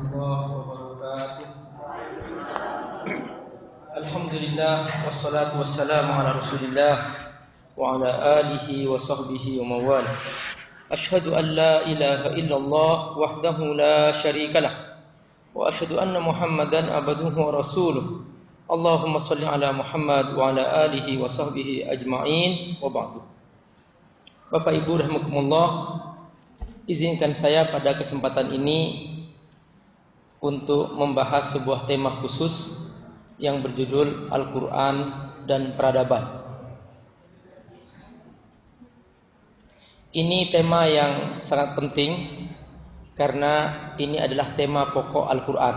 warahmatullahi wabarakatuh. Alhamdulillah Wassalatu wassalamu ala rasulillah Wa ala alihi wa sahbihi wa mawal. Ashadu an la ilaha illallah Wahdahu la sharika lah. Wa ashadu anna muhammadan abaduhu wa rasuluh. Allahumma salli ala muhammad Wa ala alihi wa sahbihi Izinkan saya pada kesempatan ini untuk membahas sebuah tema khusus yang berjudul Al-Qur'an dan Peradaban. Ini tema yang sangat penting karena ini adalah tema pokok Al-Qur'an.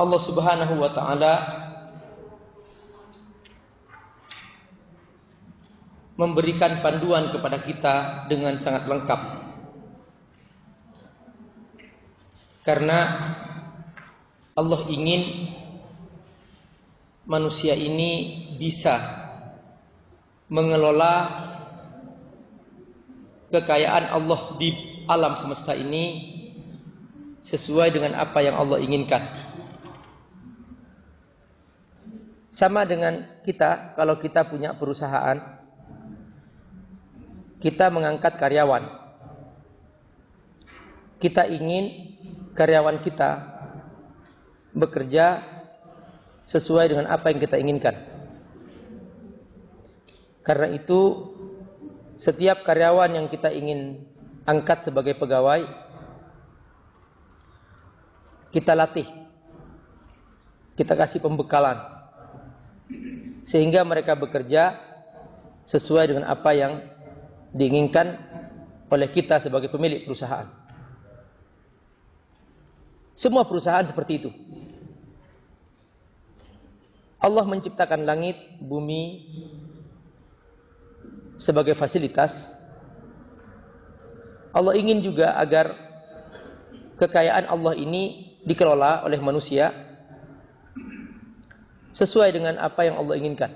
Allah Subhanahu wa taala memberikan panduan kepada kita dengan sangat lengkap. Karena Allah ingin manusia ini bisa mengelola kekayaan Allah di alam semesta ini sesuai dengan apa yang Allah inginkan. Sama dengan kita kalau kita punya perusahaan kita mengangkat karyawan. Kita ingin karyawan kita bekerja sesuai dengan apa yang kita inginkan. Karena itu setiap karyawan yang kita ingin angkat sebagai pegawai kita latih. Kita kasih pembekalan sehingga mereka bekerja sesuai dengan apa yang diinginkan oleh kita sebagai pemilik perusahaan. Semua perusahaan seperti itu. Allah menciptakan langit, bumi sebagai fasilitas. Allah ingin juga agar kekayaan Allah ini dikelola oleh manusia sesuai dengan apa yang Allah inginkan.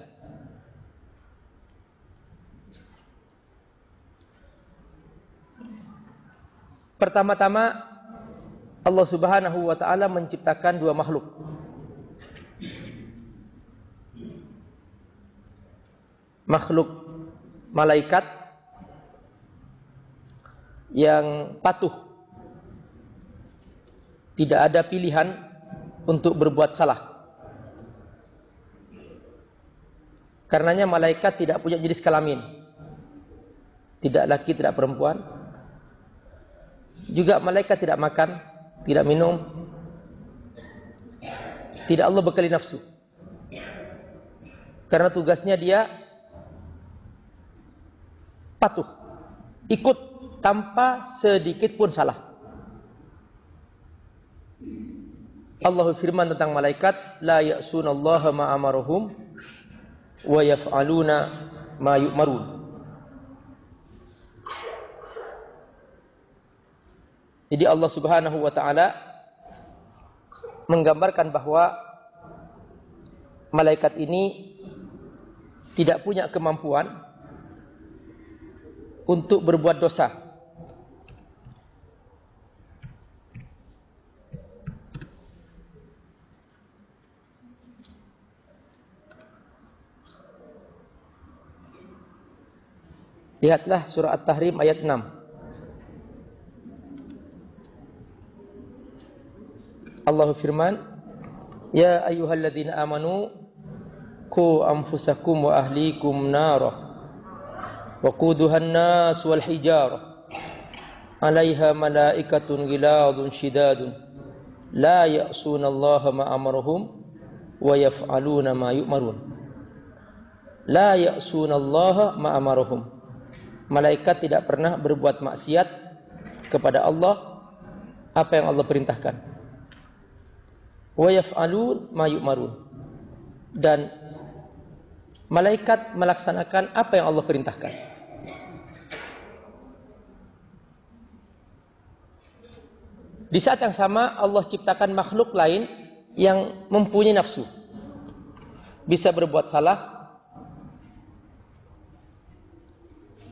Pertama-tama Allah Subhanahu wa taala menciptakan dua makhluk. Makhluk malaikat yang patuh. Tidak ada pilihan untuk berbuat salah. Karenanya malaikat tidak punya jenis kelamin. Tidak laki, tidak perempuan, juga malaikat tidak makan, tidak minum. Tidak Allah bekali nafsu. Karena tugasnya dia patuh. Ikut tanpa sedikit pun salah. Allah firman tentang malaikat, la ya'sunallaha ma amaruhum wa yaf'aluna ma yu'marun. Jadi Allah Subhanahu wa taala menggambarkan bahwa malaikat ini tidak punya kemampuan untuk berbuat dosa. Lihatlah surah At-Tahrim ayat 6. Allah firman, Ya ayyuhalladzina amanu ku anfusakum wa ahlikum nara wa quduhan nas wal hijarah 'alaiha malaikatun ghiladun shidadun la ya'suna Allah ma amaruhum wa yaf'aluna ma yu'marun la ya'suna Allah ma amaruhum malaikat tidak pernah berbuat maksiat kepada Allah apa yang Allah perintahkan wa ma yu'marun. Dan malaikat melaksanakan apa yang Allah perintahkan. Di saat yang sama Allah ciptakan makhluk lain yang mempunyai nafsu. Bisa berbuat salah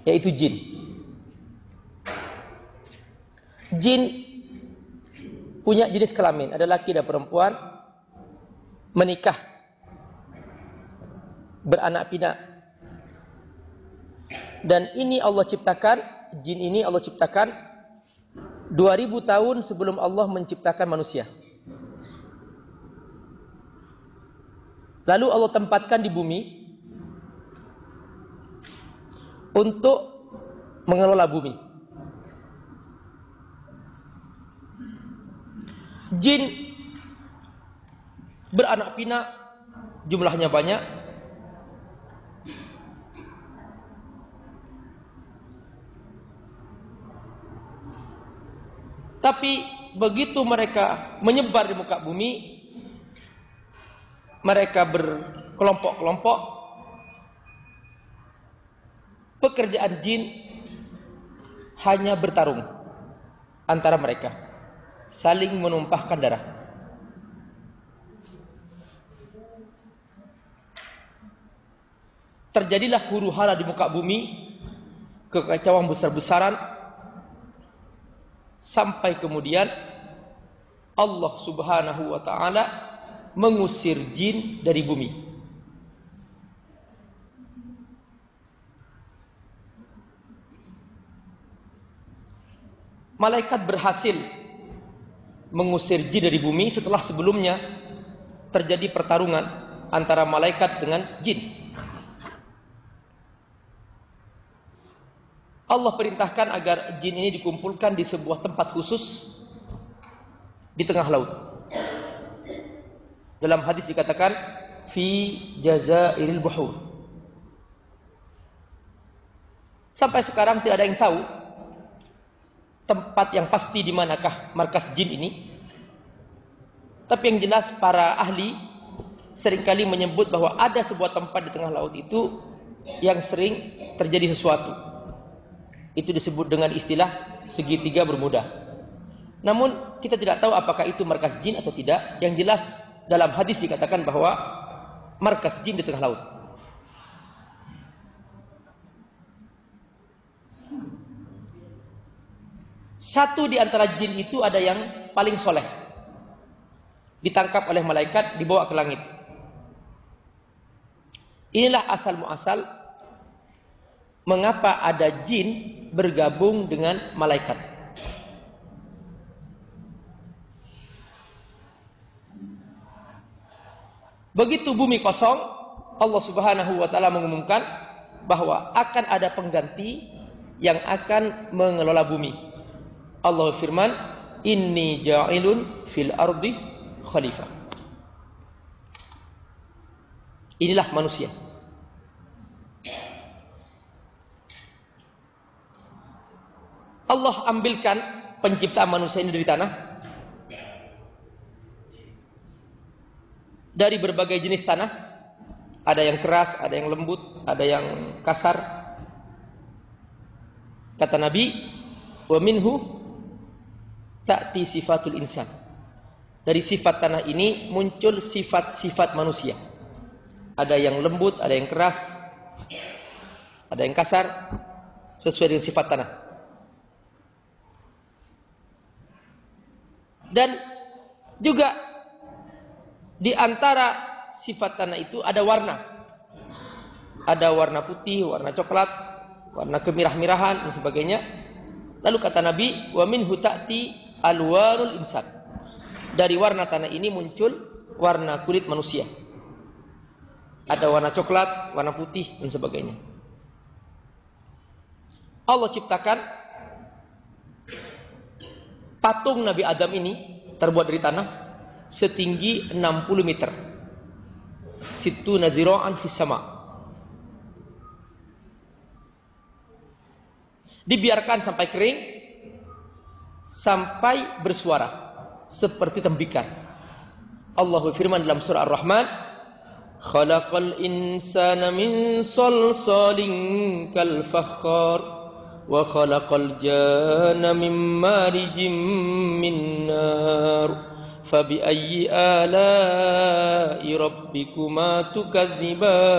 yaitu jin. Jin punya jenis kelamin, ada laki dan perempuan menikah beranak pinak. Dan ini Allah ciptakan, jin ini Allah ciptakan 2000 tahun sebelum Allah menciptakan manusia. Lalu Allah tempatkan di bumi untuk mengelola bumi. Jin beranak pinak, jumlahnya banyak. Tapi begitu mereka menyebar di muka bumi, mereka berkelompok-kelompok pekerjaan jin hanya bertarung antara mereka saling menumpahkan darah terjadilah huru hara di muka bumi kekacauan besar-besaran sampai kemudian Allah Subhanahu wa taala mengusir jin dari bumi. Malaikat berhasil mengusir jin dari bumi setelah sebelumnya terjadi pertarungan antara malaikat dengan jin. Allah perintahkan agar jin ini dikumpulkan di sebuah tempat khusus di tengah laut. Dalam hadis dikatakan fi jazairil buhur. Sampai sekarang tidak ada yang tahu tempat yang pasti di manakah markas jin ini. Tapi yang jelas para ahli sering kali menyebut bahwa ada sebuah tempat di tengah laut itu yang sering terjadi sesuatu. Itu disebut dengan istilah segitiga bermuda. Namun kita tidak tahu apakah itu markas jin atau tidak. Yang jelas dalam hadis dikatakan bahwa markas jin di tengah laut. Satu di antara jin itu ada yang paling soleh. Ditangkap oleh malaikat, dibawa ke langit. Inilah asal muasal mengapa ada jin bergabung dengan malaikat. Begitu bumi kosong, Allah Subhanahu wa taala mengumumkan bahwa akan ada pengganti yang akan mengelola bumi. Allah firman, "Inni ja'ilun fil ardi khalifah." Inilah manusia. Allah ambilkan penciptaan manusia ini dari tanah dari berbagai jenis tanah. Ada yang keras, ada yang lembut, ada yang kasar. Kata Nabi, "Wa minhu ta'ti sifatul insan." Dari sifat tanah ini muncul sifat-sifat manusia. Ada yang lembut, ada yang keras, ada yang kasar, sesuai dengan sifat tanah. Dan juga di antara sifat tanah itu ada warna. Ada warna putih, warna coklat, warna kemirah-mirahan dan sebagainya. Lalu kata Nabi, "Wa min hutati alwarul insan." Dari warna tanah ini muncul warna kulit manusia. Ada warna coklat, warna putih dan sebagainya. Allah ciptakan patung Nabi Adam ini terbuat dari tanah setinggi 60 meter. Situ nadhiro'an fis sama. Dibiarkan sampai kering sampai bersuara seperti tembikar. Allah berfirman dalam surah Ar-Rahman, "Khalaqal insana min salsalin kal fakhar wa khalaqal janna min marijim min nar." فبأي آلاء ربكما تكذبان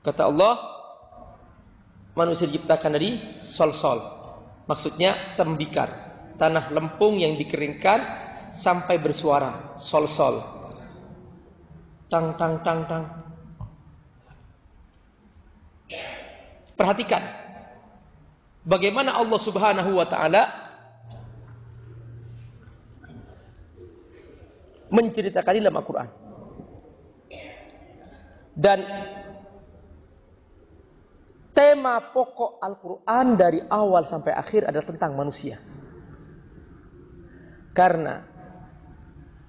Kata Allah Manusia diciptakan dari sol-sol Maksudnya tembikar, tanah lempung yang dikeringkan sampai bersuara sol-sol. Tang tang tang tang. Perhatikan bagaimana Allah Subhanahu wa taala menceritakan dalam Al-Qur'an. Dan tema pokok Al-Quran dari awal sampai akhir adalah tentang manusia. Karena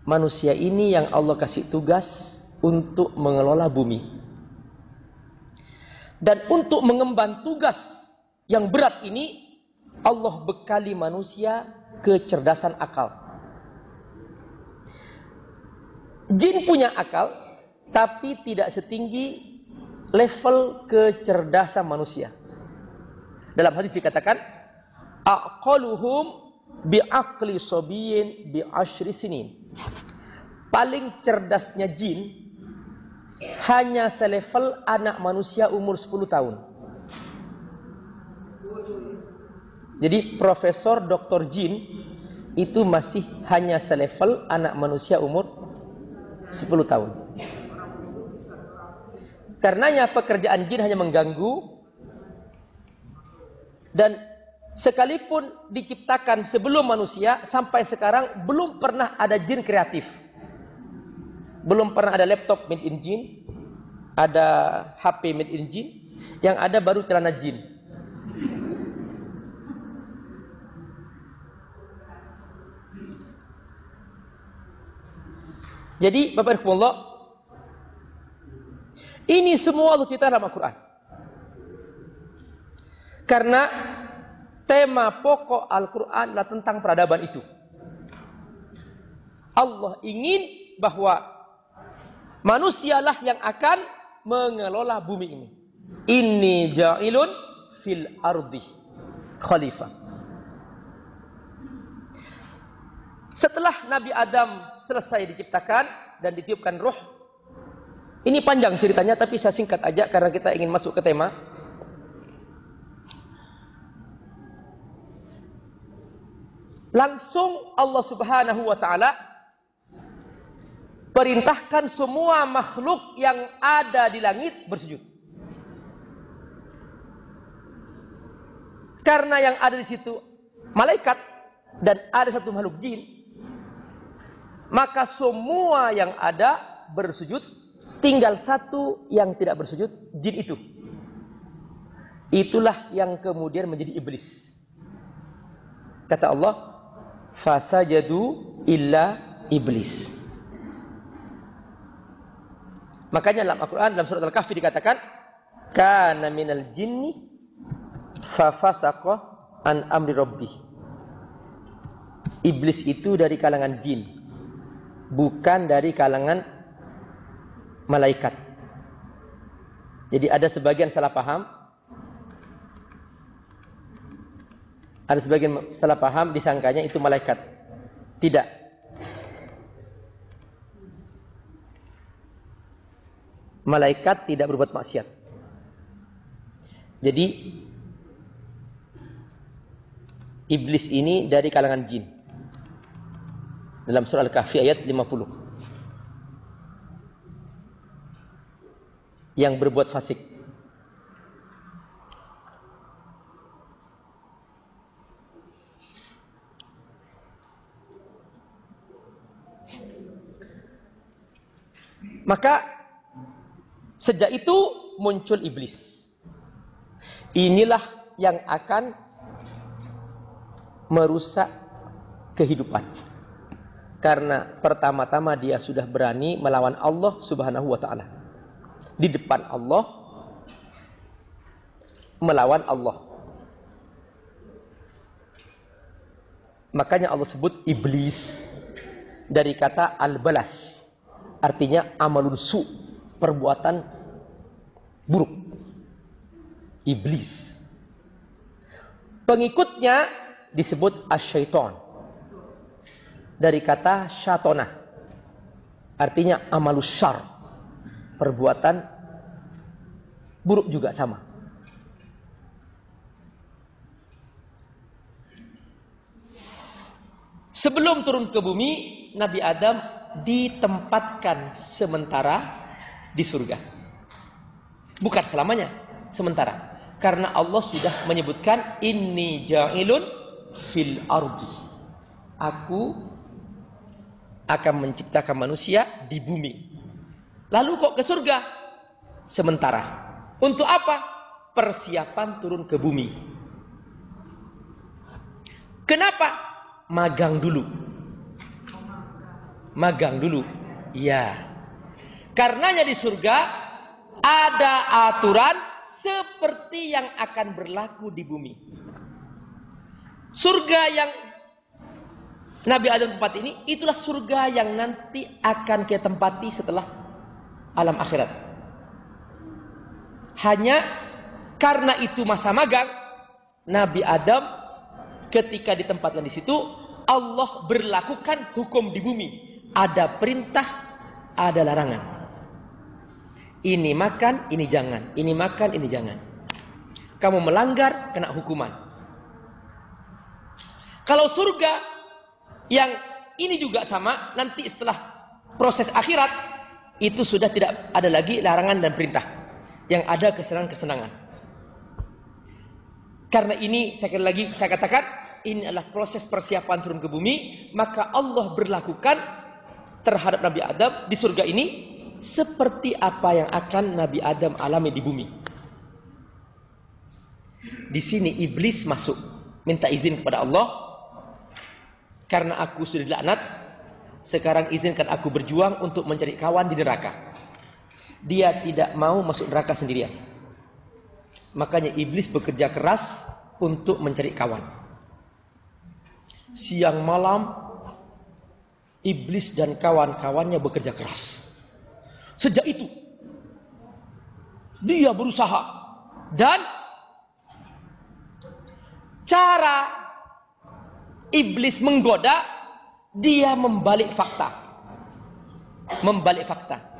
manusia ini yang Allah kasih tugas untuk mengelola bumi. Dan untuk mengemban tugas yang berat ini, Allah bekali manusia kecerdasan akal. Jin punya akal, tapi tidak setinggi level kecerdasan manusia. Dalam hadis dikatakan, aqaluhum bi'aqli sobiyin bi'ashri sinin. Paling cerdasnya jin hanya selevel anak manusia umur 10 tahun. Jadi profesor doktor jin itu masih hanya selevel anak manusia umur 10 tahun. Karenanya pekerjaan jin hanya mengganggu dan sekalipun diciptakan sebelum manusia sampai sekarang belum pernah ada jin kreatif. Belum pernah ada laptop made in jin, ada HP made in jin, yang ada baru celana jin. Jadi Bapak Ibu Allah ini semua Allah cerita dalam Al-Quran. Karena tema pokok Al-Quran adalah tentang peradaban itu. Allah ingin bahwa manusialah yang akan mengelola bumi ini. Ini ja'ilun fil ardi khalifah. Setelah Nabi Adam selesai diciptakan dan ditiupkan roh ini panjang ceritanya tapi saya singkat aja karena kita ingin masuk ke tema. Langsung Allah Subhanahu wa taala perintahkan semua makhluk yang ada di langit bersujud. Karena yang ada di situ malaikat dan ada satu makhluk jin, maka semua yang ada bersujud Tinggal satu yang tidak bersujud, jin itu. Itulah yang kemudian menjadi iblis. Kata Allah, fasajadu illa iblis. Makanya dalam Al-Quran, dalam surat Al-Kahfi dikatakan, Kana minal jinni fafasaqa an amri rabbi. Iblis itu dari kalangan jin. Bukan dari kalangan malaikat. Jadi ada sebagian salah paham. Ada sebagian salah paham disangkanya itu malaikat. Tidak. Malaikat tidak berbuat maksiat. Jadi iblis ini dari kalangan jin. Dalam surah Al-Kahfi ayat 50. Yang berbuat fasik. Maka sejak itu muncul iblis. Inilah yang akan merusak kehidupan. Karena pertama-tama dia sudah berani melawan Allah Subhanahu wa taala di depan Allah melawan Allah. Makanya Allah sebut iblis dari kata al-balas. Artinya amalun su, perbuatan buruk. Iblis. Pengikutnya disebut asyaiton. Dari kata syatona. Artinya amalus syar. Perbuatan buruk juga sama. Sebelum turun ke bumi, Nabi Adam ditempatkan sementara di surga. Bukan selamanya, sementara. Karena Allah sudah menyebutkan ini ja'ilun fil ardi. Aku akan menciptakan manusia di bumi. Lalu kok ke surga? Sementara. Untuk apa? Persiapan turun ke bumi. Kenapa? Magang dulu. Magang dulu. Ya. Karenanya di surga ada aturan seperti yang akan berlaku di bumi. Surga yang Nabi Adam tempat ini itulah surga yang nanti akan kita tempati setelah alam akhirat. Hanya karena itu masa magang, Nabi Adam ketika ditempatkan di situ, Allah berlakukan hukum di bumi. Ada perintah, ada larangan. Ini makan, ini jangan. Ini makan, ini jangan. Kamu melanggar, kena hukuman. Kalau surga yang ini juga sama, nanti setelah proses akhirat, itu sudah tidak ada lagi larangan dan perintah. Yang ada kesenangan-kesenangan. Karena ini, saya lagi saya katakan, ini adalah proses persiapan turun ke bumi, maka Allah berlakukan terhadap Nabi Adam di surga ini seperti apa yang akan Nabi Adam alami di bumi. Di sini iblis masuk, minta izin kepada Allah karena aku sudah dilaknat, sekarang izinkan aku berjuang untuk mencari kawan di neraka. Dia tidak mau masuk neraka sendirian. Makanya iblis bekerja keras untuk mencari kawan. Siang malam iblis dan kawan-kawannya bekerja keras. Sejak itu dia berusaha dan cara iblis menggoda, dia membalik fakta. Membalik fakta.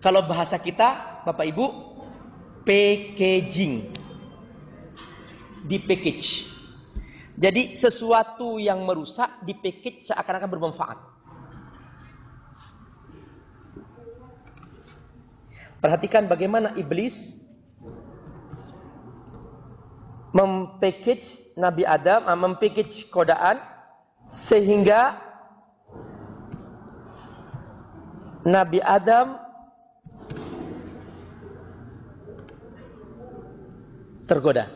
Kalau bahasa kita, Bapak Ibu, packaging. Di package. Jadi sesuatu yang merusak di package seakan-akan bermanfaat. Perhatikan bagaimana iblis mempackage Nabi Adam, uh, mempackage kodaan sehingga Nabi Adam tergoda.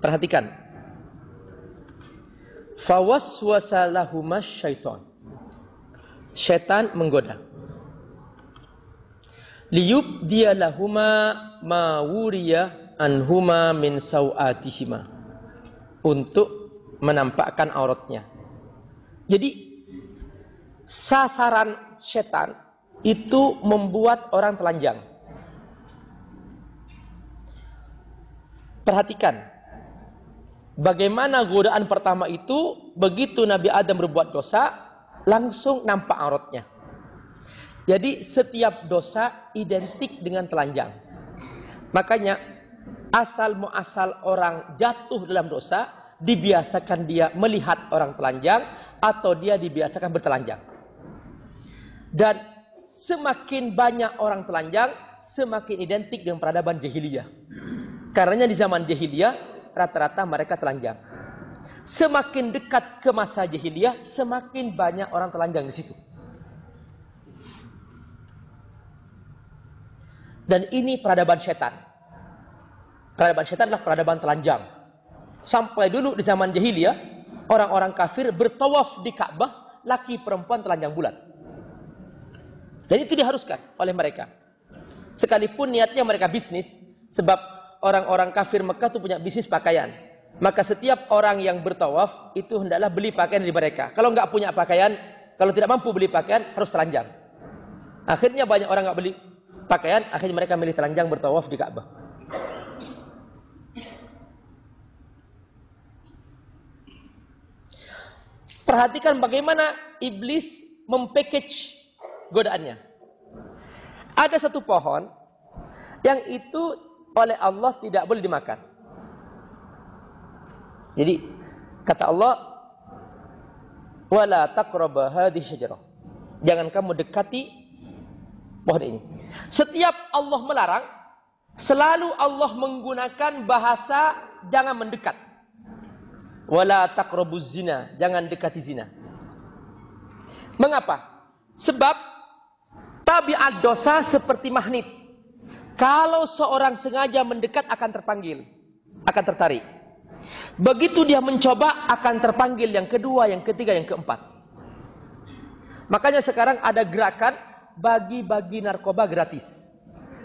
Perhatikan. Fawaswasa syaitan. Syaitan menggoda. Liyub dia lahuma mawuriyah anhuma min sawatihima untuk menampakkan auratnya. Jadi sasaran setan itu membuat orang telanjang. Perhatikan bagaimana godaan pertama itu begitu Nabi Adam berbuat dosa langsung nampak auratnya. Jadi setiap dosa identik dengan telanjang. Makanya asal muasal orang jatuh dalam dosa dibiasakan dia melihat orang telanjang atau dia dibiasakan bertelanjang. Dan semakin banyak orang telanjang, semakin identik dengan peradaban jahiliyah. Karena di zaman jahiliyah rata-rata mereka telanjang. Semakin dekat ke masa jahiliyah, semakin banyak orang telanjang di situ. Dan ini peradaban setan. Peradaban syaitan adalah peradaban telanjang. Sampai dulu di zaman jahiliyah, orang-orang kafir bertawaf di Ka'bah, laki perempuan telanjang bulat. Jadi itu diharuskan oleh mereka. Sekalipun niatnya mereka bisnis, sebab orang-orang kafir Mekah itu punya bisnis pakaian. Maka setiap orang yang bertawaf itu hendaklah beli pakaian dari mereka. Kalau nggak punya pakaian, kalau tidak mampu beli pakaian harus telanjang. Akhirnya banyak orang nggak beli pakaian, akhirnya mereka milih telanjang bertawaf di Ka'bah. Perhatikan bagaimana iblis mempackage godaannya. Ada satu pohon yang itu oleh Allah tidak boleh dimakan. Jadi kata Allah Wala. Jangan kamu dekati pohon ini. Setiap Allah melarang, selalu Allah menggunakan bahasa jangan mendekat. Wala taqrabuz zina, jangan dekati zina. Mengapa? Sebab tabiat dosa seperti magnet. Kalau seorang sengaja mendekat akan terpanggil, akan tertarik. Begitu dia mencoba akan terpanggil yang kedua, yang ketiga, yang keempat. Makanya sekarang ada gerakan bagi-bagi narkoba gratis.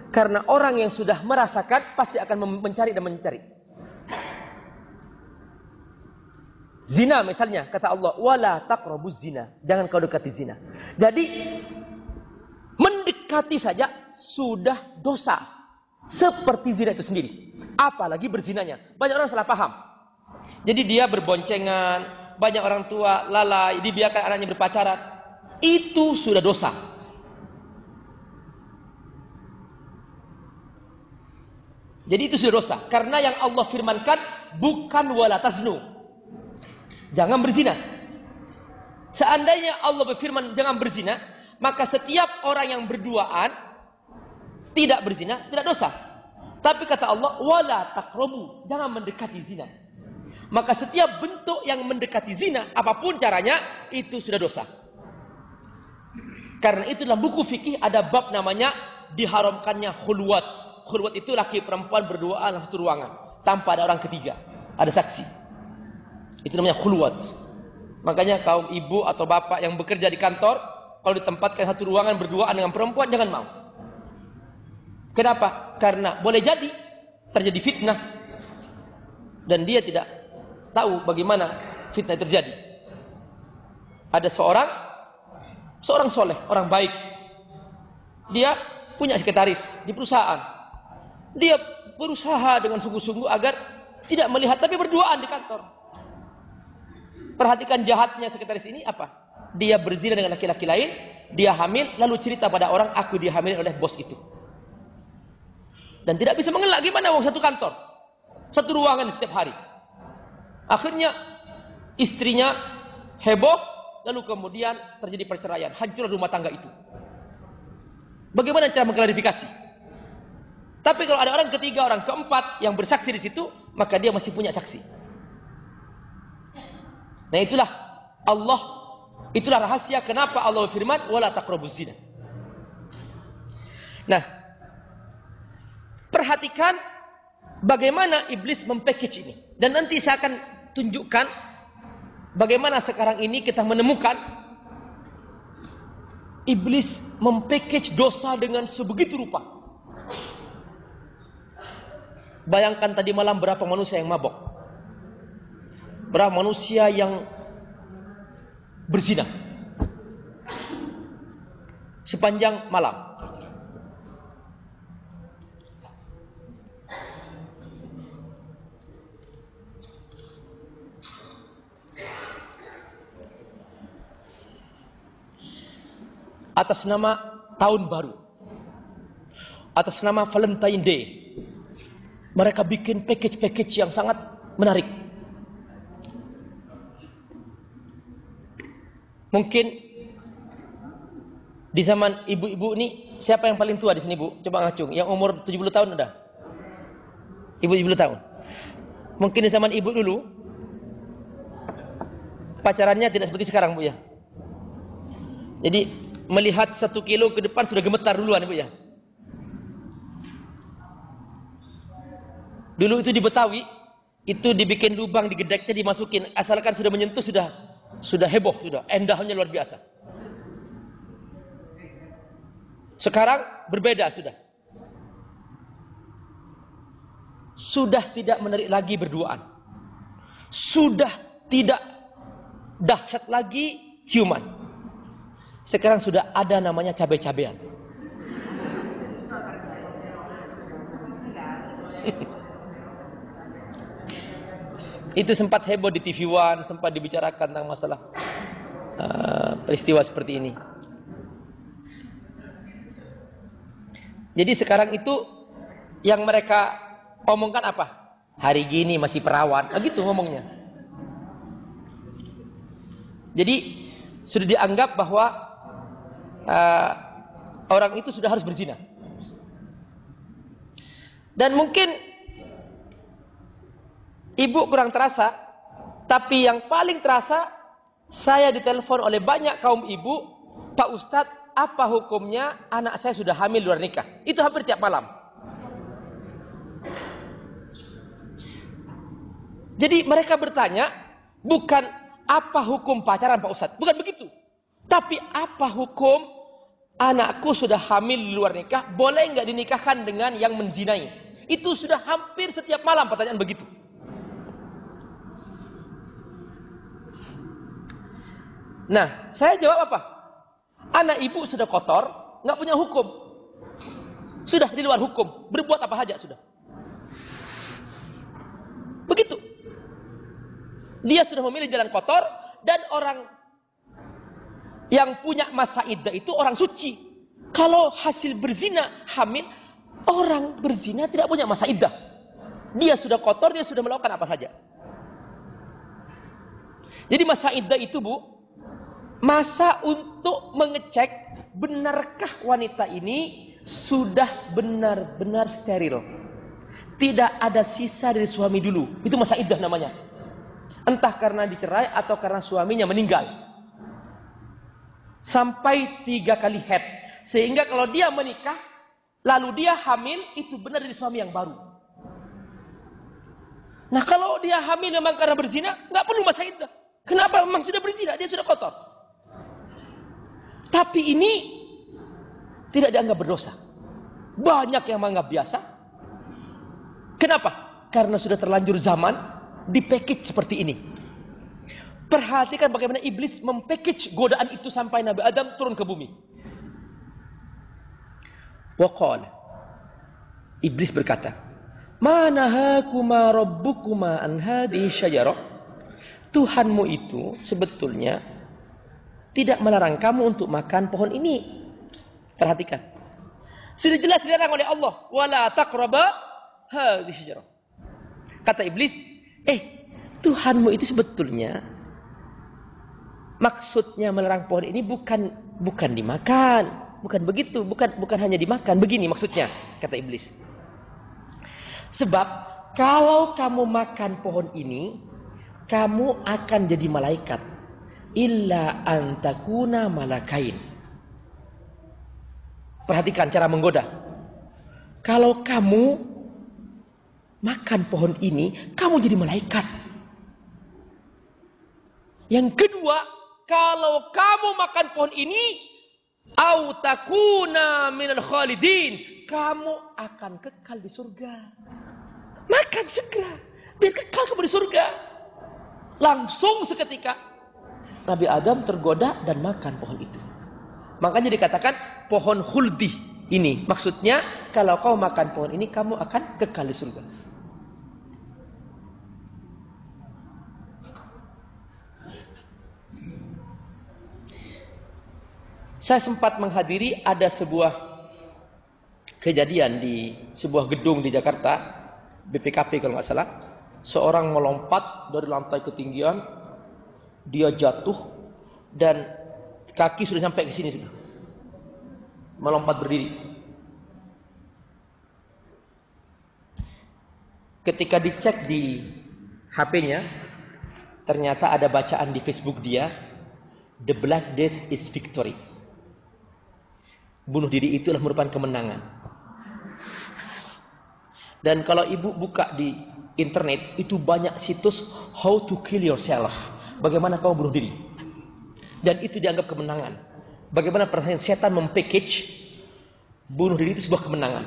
Karena orang yang sudah merasakan pasti akan mencari dan mencari. Zina misalnya kata Allah, wala taqrabuz zina. Jangan kau dekati zina. Jadi mendekati saja sudah dosa. Seperti zina itu sendiri. Apalagi berzinanya. Banyak orang salah paham. Jadi dia berboncengan, banyak orang tua lalai, dibiarkan anaknya berpacaran. Itu sudah dosa. Jadi itu sudah dosa. Karena yang Allah firmankan bukan wala taznu. Jangan berzina. Seandainya Allah berfirman jangan berzina, maka setiap orang yang berduaan tidak berzina, tidak dosa. Tapi kata Allah, wala takrobu, jangan mendekati zina. Maka setiap bentuk yang mendekati zina, apa pun caranya, itu sudah dosa. Karena itu dalam buku fikih ada bab namanya diharamkannya khulwat. Khulwat itu laki perempuan berduaan dalam satu ruangan tanpa ada orang ketiga, ada saksi. Itu namanya khulwat. Makanya kaum ibu atau bapak yang bekerja di kantor, kalau ditempatkan satu ruangan berduaan dengan perempuan, jangan mau. Kenapa? Karena boleh jadi terjadi fitnah. Dan dia tidak tahu bagaimana fitnah terjadi. Ada seorang, seorang soleh, orang baik. Dia punya sekretaris di perusahaan. Dia berusaha dengan sungguh-sungguh agar tidak melihat, tapi berduaan di kantor. Perhatikan jahatnya sekretaris ini apa? Dia berzina dengan laki-laki lain, dia hamil, lalu cerita pada orang, aku dihamil oleh bos itu. Dan tidak bisa mengelak gimana uang satu kantor. Satu ruangan setiap hari. Akhirnya istrinya heboh, lalu kemudian terjadi perceraian, hancur rumah tangga itu. Bagaimana cara mengklarifikasi? Tapi kalau ada orang ketiga, orang keempat yang bersaksi di situ, maka dia masih punya saksi. Nah itulah Allah itulah rahasia kenapa Allah berfirman wala taqrabuz zina. Nah, perhatikan bagaimana iblis mempackage ini dan nanti saya akan tunjukkan bagaimana sekarang ini kita menemukan iblis mempackage dosa dengan sebegitu rupa. Bayangkan tadi malam berapa manusia yang mabok berapa manusia yang berzina sepanjang malam. Atas nama tahun baru. Atas nama Valentine Day. Mereka bikin package-package yang sangat menarik. Mungkin di zaman ibu-ibu ini siapa yang paling tua di sini, Bu? Coba ngacung. Yang umur 70 tahun ada? Ibu 70 tahun. Mungkin di zaman ibu dulu pacarannya tidak seperti sekarang, Bu ya. Jadi melihat satu kilo ke depan sudah gemetar duluan, Bu ya. Dulu itu di Betawi, itu dibikin lubang, digedeknya, dimasukin. Asalkan sudah menyentuh sudah sudah heboh, sudah endahnya luar biasa. Sekarang berbeda sudah. Sudah tidak menarik lagi berduaan. Sudah tidak dahsyat lagi ciuman. Sekarang sudah ada namanya cabai-cabean. Itu sempat heboh di TV One, sempat dibicarakan tentang masalah uh, peristiwa seperti ini. Jadi sekarang itu yang mereka omongkan apa? Hari gini masih perawan, nah, gitu ngomongnya. Jadi sudah dianggap bahwa uh, orang itu sudah harus berzina. Dan mungkin ibu kurang terasa, tapi yang paling terasa saya ditelepon oleh banyak kaum ibu, Pak Ustadz, apa hukumnya anak saya sudah hamil luar nikah? Itu hampir tiap malam. Jadi mereka bertanya, bukan apa hukum pacaran Pak Ustadz, bukan begitu. Tapi apa hukum anakku sudah hamil di luar nikah, boleh nggak dinikahkan dengan yang menzinai? Itu sudah hampir setiap malam pertanyaan begitu. Nah, saya jawab apa? Anak ibu sudah kotor, nggak punya hukum. Sudah di luar hukum, berbuat apa saja sudah. Begitu. Dia sudah memilih jalan kotor dan orang yang punya masa iddah itu orang suci. Kalau hasil berzina hamil Orang berzina tidak punya masa iddah. Dia sudah kotor, dia sudah melakukan apa saja. Jadi masa iddah itu bu, masa untuk mengecek benarkah wanita ini sudah benar-benar steril. Tidak ada sisa dari suami dulu. Itu masa iddah namanya. Entah karena dicerai atau karena suaminya meninggal. Sampai tiga kali head. Sehingga kalau dia menikah, lalu dia hamil, itu benar dari suami yang baru. Nah kalau dia hamil memang karena berzina, nggak perlu masa iddah. Kenapa? Memang sudah berzina, dia sudah kotor. Tapi ini tidak dianggap berdosa. Banyak yang menganggap biasa. Kenapa? Karena sudah terlanjur zaman di package seperti ini. Perhatikan bagaimana iblis mempackage godaan itu sampai Nabi Adam turun ke bumi. Waqal. Iblis berkata, "Mana hakuma rabbukuma an hadhihi syajarah?" Tuhanmu itu sebetulnya tidak melarang kamu untuk makan pohon ini. Perhatikan. Sudah jelas dilarang oleh Allah, "Wala taqraba hadhihi syajarah." Kata iblis, "Eh, Tuhanmu itu sebetulnya maksudnya melarang pohon ini bukan bukan dimakan, bukan begitu, bukan bukan hanya dimakan. Begini maksudnya, kata iblis. Sebab kalau kamu makan pohon ini, kamu akan jadi malaikat. Illa antakuna malakain. Perhatikan cara menggoda. Kalau kamu makan pohon ini, kamu jadi malaikat. Yang kedua, kalau kamu makan pohon ini, au takuna minal khalidin kamu akan kekal di surga. Makan segera biar kekal kamu di surga. Langsung seketika Nabi Adam tergoda dan makan pohon itu. Makanya dikatakan pohon khuldi ini. Maksudnya kalau kau makan pohon ini kamu akan kekal di surga Saya sempat menghadiri ada sebuah kejadian di sebuah gedung di Jakarta, BPKP kalau nggak salah. Seorang melompat dari lantai ketinggian, dia jatuh dan kaki sudah sampai ke sini sudah. Melompat berdiri. Ketika dicek di HP-nya, ternyata ada bacaan di Facebook dia, The Black Death is Victory bunuh diri itulah merupakan kemenangan. Dan kalau ibu buka di internet itu banyak situs how to kill yourself. Bagaimana kamu bunuh diri. Dan itu dianggap kemenangan. Bagaimana perasaan setan mempackage bunuh diri itu sebuah kemenangan.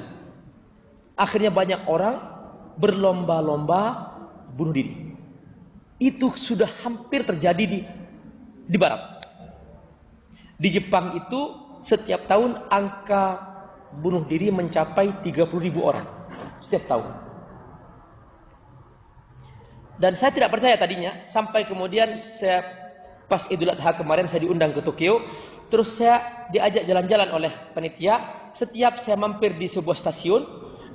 Akhirnya banyak orang berlomba-lomba bunuh diri. Itu sudah hampir terjadi di di barat. Di Jepang itu setiap tahun angka bunuh diri mencapai 30 ribu orang setiap tahun. Dan saya tidak percaya tadinya sampai kemudian saya pas Idul Adha kemarin saya diundang ke Tokyo, terus saya diajak jalan-jalan oleh panitia. Setiap saya mampir di sebuah stasiun,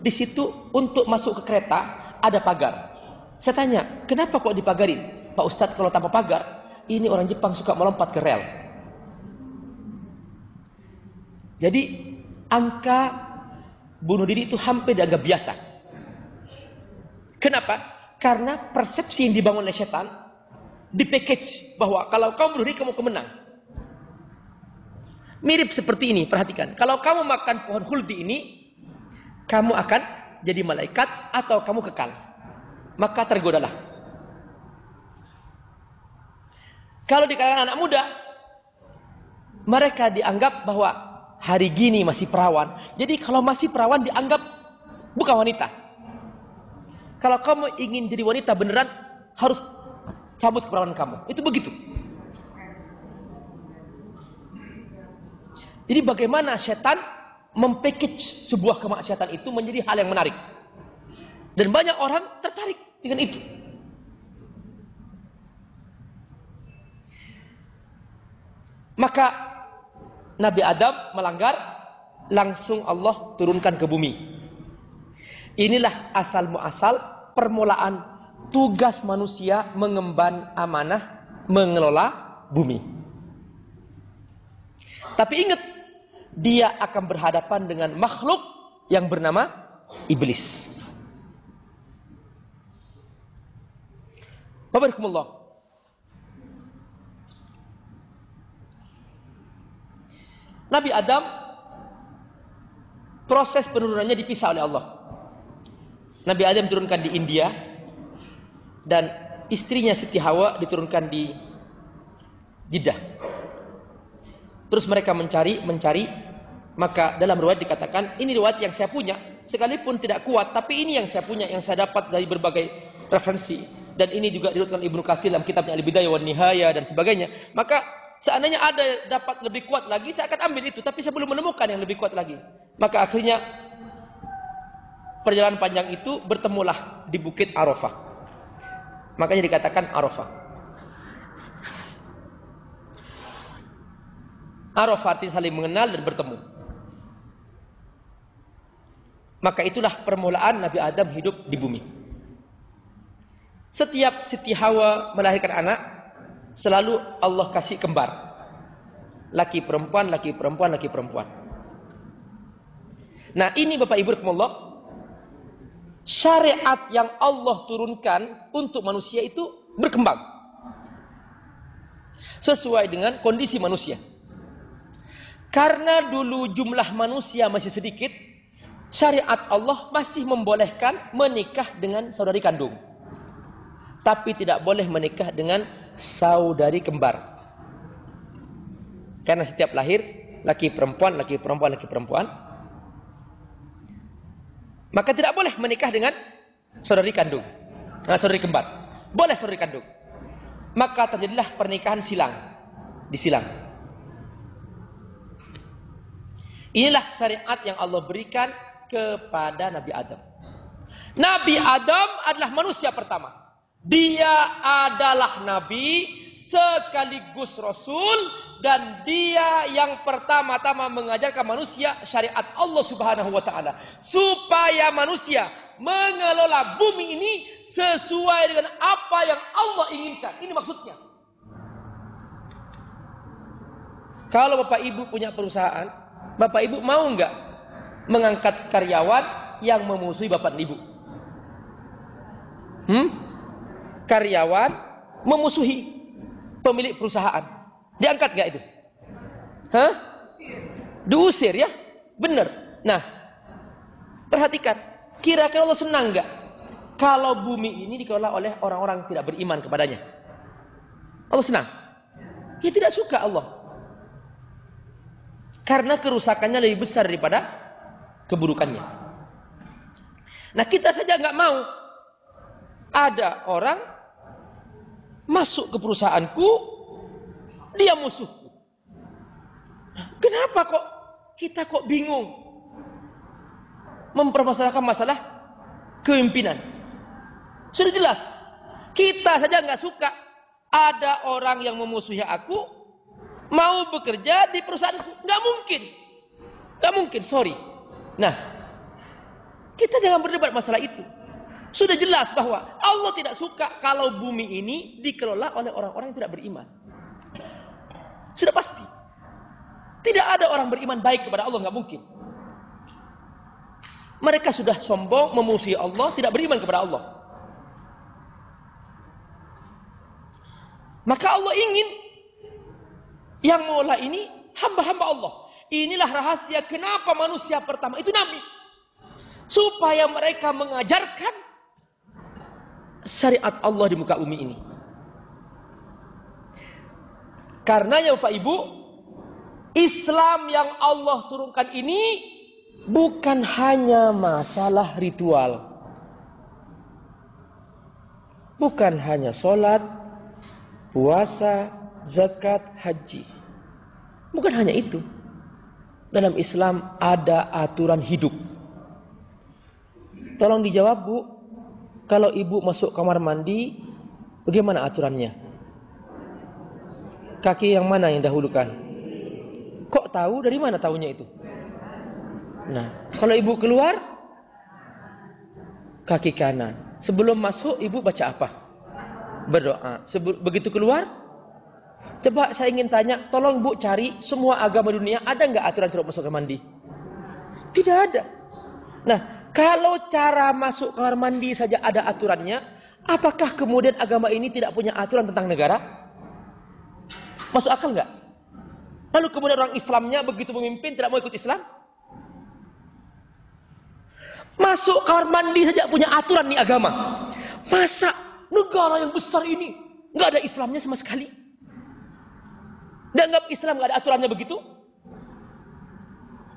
di situ untuk masuk ke kereta ada pagar. Saya tanya, kenapa kok dipagarin? Pak Ustadz kalau tanpa pagar, ini orang Jepang suka melompat ke rel. Jadi angka bunuh diri itu hampir dianggap biasa. Kenapa? Karena persepsi yang dibangun oleh setan di package bahwa kalau kamu bunuh diri kamu kemenang. Mirip seperti ini, perhatikan. Kalau kamu makan pohon huldi ini, kamu akan jadi malaikat atau kamu kekal. Maka tergodalah. Kalau di kalangan anak muda, mereka dianggap bahwa hari gini masih perawan. Jadi kalau masih perawan dianggap bukan wanita. Kalau kamu ingin jadi wanita beneran, harus cabut keperawanan kamu. Itu begitu. Jadi bagaimana setan mempackage sebuah kemaksiatan itu menjadi hal yang menarik. Dan banyak orang tertarik dengan itu. Maka Nabi Adam melanggar, langsung Allah turunkan ke bumi. Inilah asal muasal permulaan tugas manusia mengemban amanah mengelola bumi. Tapi ingat, dia akan berhadapan dengan makhluk yang bernama iblis. Wabarakumullah. Nabi Adam proses penurunannya dipisah oleh Allah. Nabi Adam diturunkan di India dan istrinya Siti Hawa diturunkan di Jeddah. Terus mereka mencari, mencari, maka dalam riwayat dikatakan ini riwayat yang saya punya, sekalipun tidak kuat, tapi ini yang saya punya, yang saya dapat dari berbagai referensi. Dan ini juga diriwayatkan Ibnu Katsir dalam kitabnya Al-Bidayah wan Nihaya dan sebagainya. Maka seandainya ada dapat lebih kuat lagi, saya akan ambil itu, tapi saya belum menemukan yang lebih kuat lagi. Maka akhirnya perjalanan panjang itu bertemulah di Bukit Arafah. Makanya dikatakan Arafah. Arafah artinya saling mengenal dan bertemu. Maka itulah permulaan Nabi Adam hidup di bumi. Setiap Siti Hawa melahirkan anak, selalu Allah kasih kembar. Laki perempuan, laki perempuan, laki perempuan. Nah ini Bapak Ibu Allah, syariat yang Allah turunkan untuk manusia itu berkembang. Sesuai dengan kondisi manusia. Karena dulu jumlah manusia masih sedikit, syariat Allah masih membolehkan menikah dengan saudari kandung. Tapi tidak boleh menikah dengan saudari kembar. Karena setiap lahir laki perempuan, laki perempuan, laki perempuan. Maka tidak boleh menikah dengan saudari kandung. Nah, saudari kembar. Boleh saudari kandung. Maka terjadilah pernikahan silang. Disilang. Inilah syariat yang Allah berikan kepada Nabi Adam. Nabi Adam adalah manusia pertama. Dia adalah nabi sekaligus rasul dan dia yang pertama-tama mengajarkan manusia syariat Allah Subhanahu wa taala supaya manusia mengelola bumi ini sesuai dengan apa yang Allah inginkan. Ini maksudnya. Kalau Bapak Ibu punya perusahaan, Bapak Ibu mau nggak mengangkat karyawan yang memusuhi Bapak dan Ibu? Hmm? Karyawan memusuhi pemilik perusahaan. Diangkat nggak itu? Hah? Diusir ya? Bener. Nah, perhatikan. Kira-kira Allah senang nggak kalau bumi ini dikelola oleh orang-orang tidak beriman kepadanya? Allah senang? Ya tidak suka Allah. Karena kerusakannya lebih besar daripada keburukannya. Nah kita saja nggak mau ada orang masuk ke perusahaanku, dia musuhku. Kenapa kok kita kok bingung mempermasalahkan masalah kepimpinan? Sudah jelas, kita saja nggak suka ada orang yang memusuhi aku, mau bekerja di perusahaanku. Nggak mungkin. Nggak mungkin, sorry. Nah, kita jangan berdebat masalah itu. Sudah jelas bahwa Allah tidak suka kalau bumi ini dikelola oleh orang-orang yang tidak beriman. Sudah pasti. Tidak ada orang beriman baik kepada Allah, nggak mungkin. Mereka sudah sombong, memusuhi Allah, tidak beriman kepada Allah. Maka Allah ingin yang mengolah ini hamba-hamba Allah. Inilah rahasia kenapa manusia pertama itu Nabi. Supaya mereka mengajarkan syariat Allah di muka bumi ini. Karena ya Bapak Ibu, Islam yang Allah turunkan ini bukan hanya masalah ritual. Bukan hanya sholat, puasa, zakat, haji. Bukan hanya itu. Dalam Islam ada aturan hidup. Tolong dijawab Bu, kalau ibu masuk kamar mandi, bagaimana aturannya? Kaki yang mana yang dahulukan? Kok tahu dari mana tahunya itu? Nah, kalau ibu keluar, kaki kanan. Sebelum masuk, ibu baca apa? Berdoa. Sebelum, begitu keluar, coba saya ingin tanya, tolong bu cari semua agama dunia, ada nggak aturan cara masuk kamar mandi? Tidak ada. Nah, kalau cara masuk kamar mandi saja ada aturannya, apakah kemudian agama ini tidak punya aturan tentang negara? Masuk akal nggak? Lalu kemudian orang Islamnya begitu memimpin tidak mau ikut Islam? Masuk kamar mandi saja punya aturan nih agama. Masa negara yang besar ini nggak ada Islamnya sama sekali? Dianggap Islam nggak ada aturannya begitu?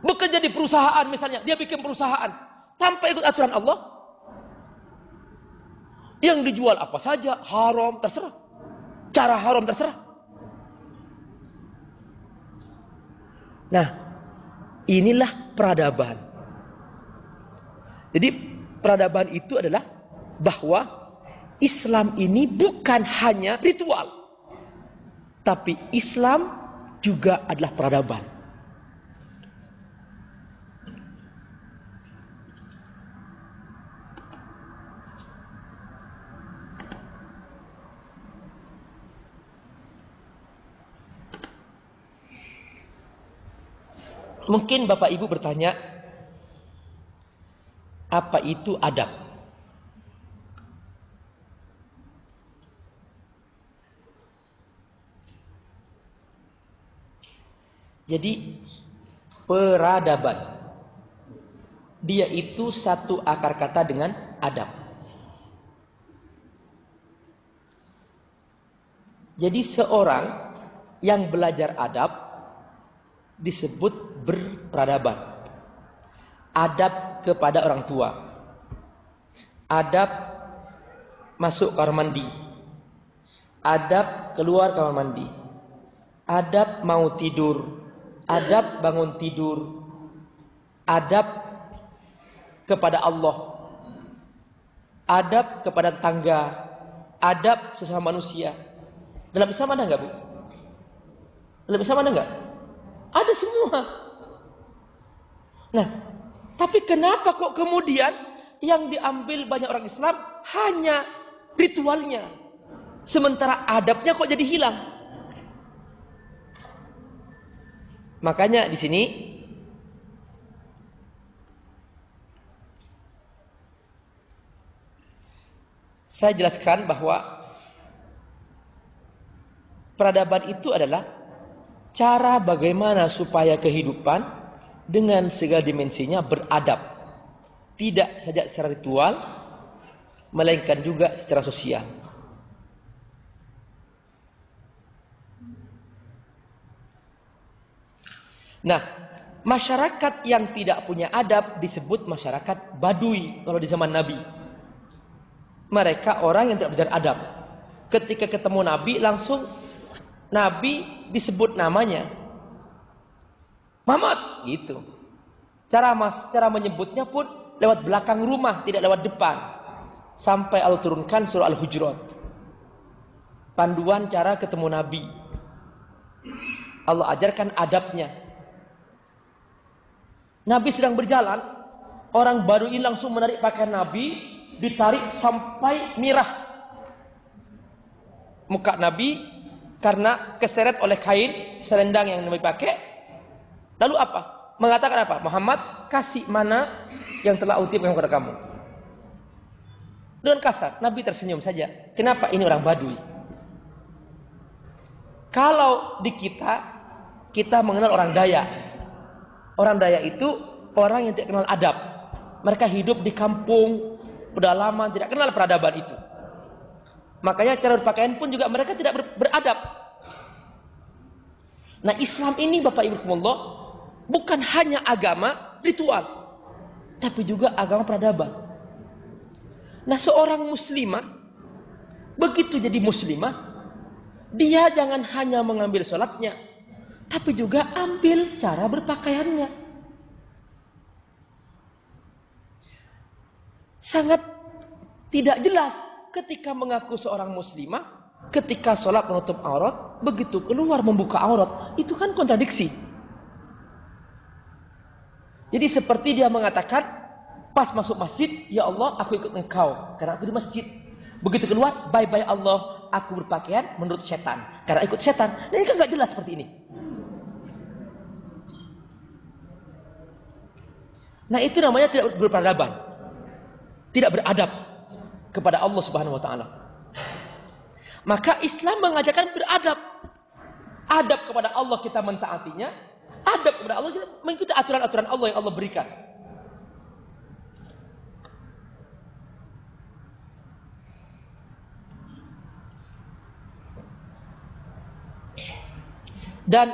Bekerja di perusahaan misalnya, dia bikin perusahaan tanpa ikut aturan Allah. Yang dijual apa saja, haram terserah. Cara haram terserah. Nah, inilah peradaban. Jadi peradaban itu adalah bahwa Islam ini bukan hanya ritual. Tapi Islam juga adalah peradaban. Mungkin Bapak Ibu bertanya, apa itu adab? Jadi peradaban dia itu satu akar kata dengan adab. Jadi seorang yang belajar adab disebut berperadaban adab kepada orang tua, adab masuk kamar mandi, adab keluar kamar mandi, adab mau tidur, adab bangun tidur, adab kepada Allah, adab kepada tetangga, adab sesama manusia. Dalam Islam ada nggak bu? Dalam Islam ada nggak? Ada semua. Nah, tapi kenapa kok kemudian yang diambil banyak orang Islam hanya ritualnya. Sementara adabnya kok jadi hilang. Makanya di sini saya jelaskan bahwa peradaban itu adalah cara bagaimana supaya kehidupan dengan segala dimensinya beradab. Tidak saja secara ritual, melainkan juga secara sosial. Nah, masyarakat yang tidak punya adab disebut masyarakat badui kalau di zaman Nabi. Mereka orang yang tidak belajar adab. Ketika ketemu Nabi langsung Nabi disebut namanya. Mamat gitu. Cara mas, cara menyebutnya pun lewat belakang rumah, tidak lewat depan. Sampai Allah turunkan surah Al-Hujurat. Panduan cara ketemu Nabi. Allah ajarkan adabnya. Nabi sedang berjalan, orang baru ini langsung menarik pakaian Nabi, ditarik sampai mirah. Muka Nabi karena keseret oleh kain selendang yang Nabi pakai. Lalu apa? Mengatakan apa? Muhammad kasih mana yang telah utipkan kepada kamu. Dengan kasar, Nabi tersenyum saja. Kenapa? Ini orang Badui. Kalau di kita, kita mengenal orang Daya. Orang Daya itu orang yang tidak kenal adab. Mereka hidup di kampung, pedalaman, tidak kenal peradaban itu. Makanya cara berpakaian pun juga mereka tidak ber beradab. Nah Islam ini Bapak Ibu Allah bukan hanya agama ritual, tapi juga agama peradaban. Nah seorang muslimah begitu jadi muslimah, dia jangan hanya mengambil sholatnya, tapi juga ambil cara berpakaiannya. sangat tidak jelas ketika mengaku seorang muslimah, ketika sholat menutup aurat, begitu keluar membuka aurat, itu kan kontradiksi. Jadi seperti dia mengatakan, pas masuk masjid, ya Allah aku ikut engkau, karena aku di masjid. Begitu keluar, bye-bye Allah, aku berpakaian menurut setan, karena ikut setan. Nah ini kan gak jelas seperti ini. Nah itu namanya tidak berperadaban tidak beradab kepada Allah Subhanahu wa taala. Maka Islam mengajarkan beradab. Adab kepada Allah kita mentaatinya, adab kepada Allah mengikuti aturan-aturan Allah yang Allah berikan. Dan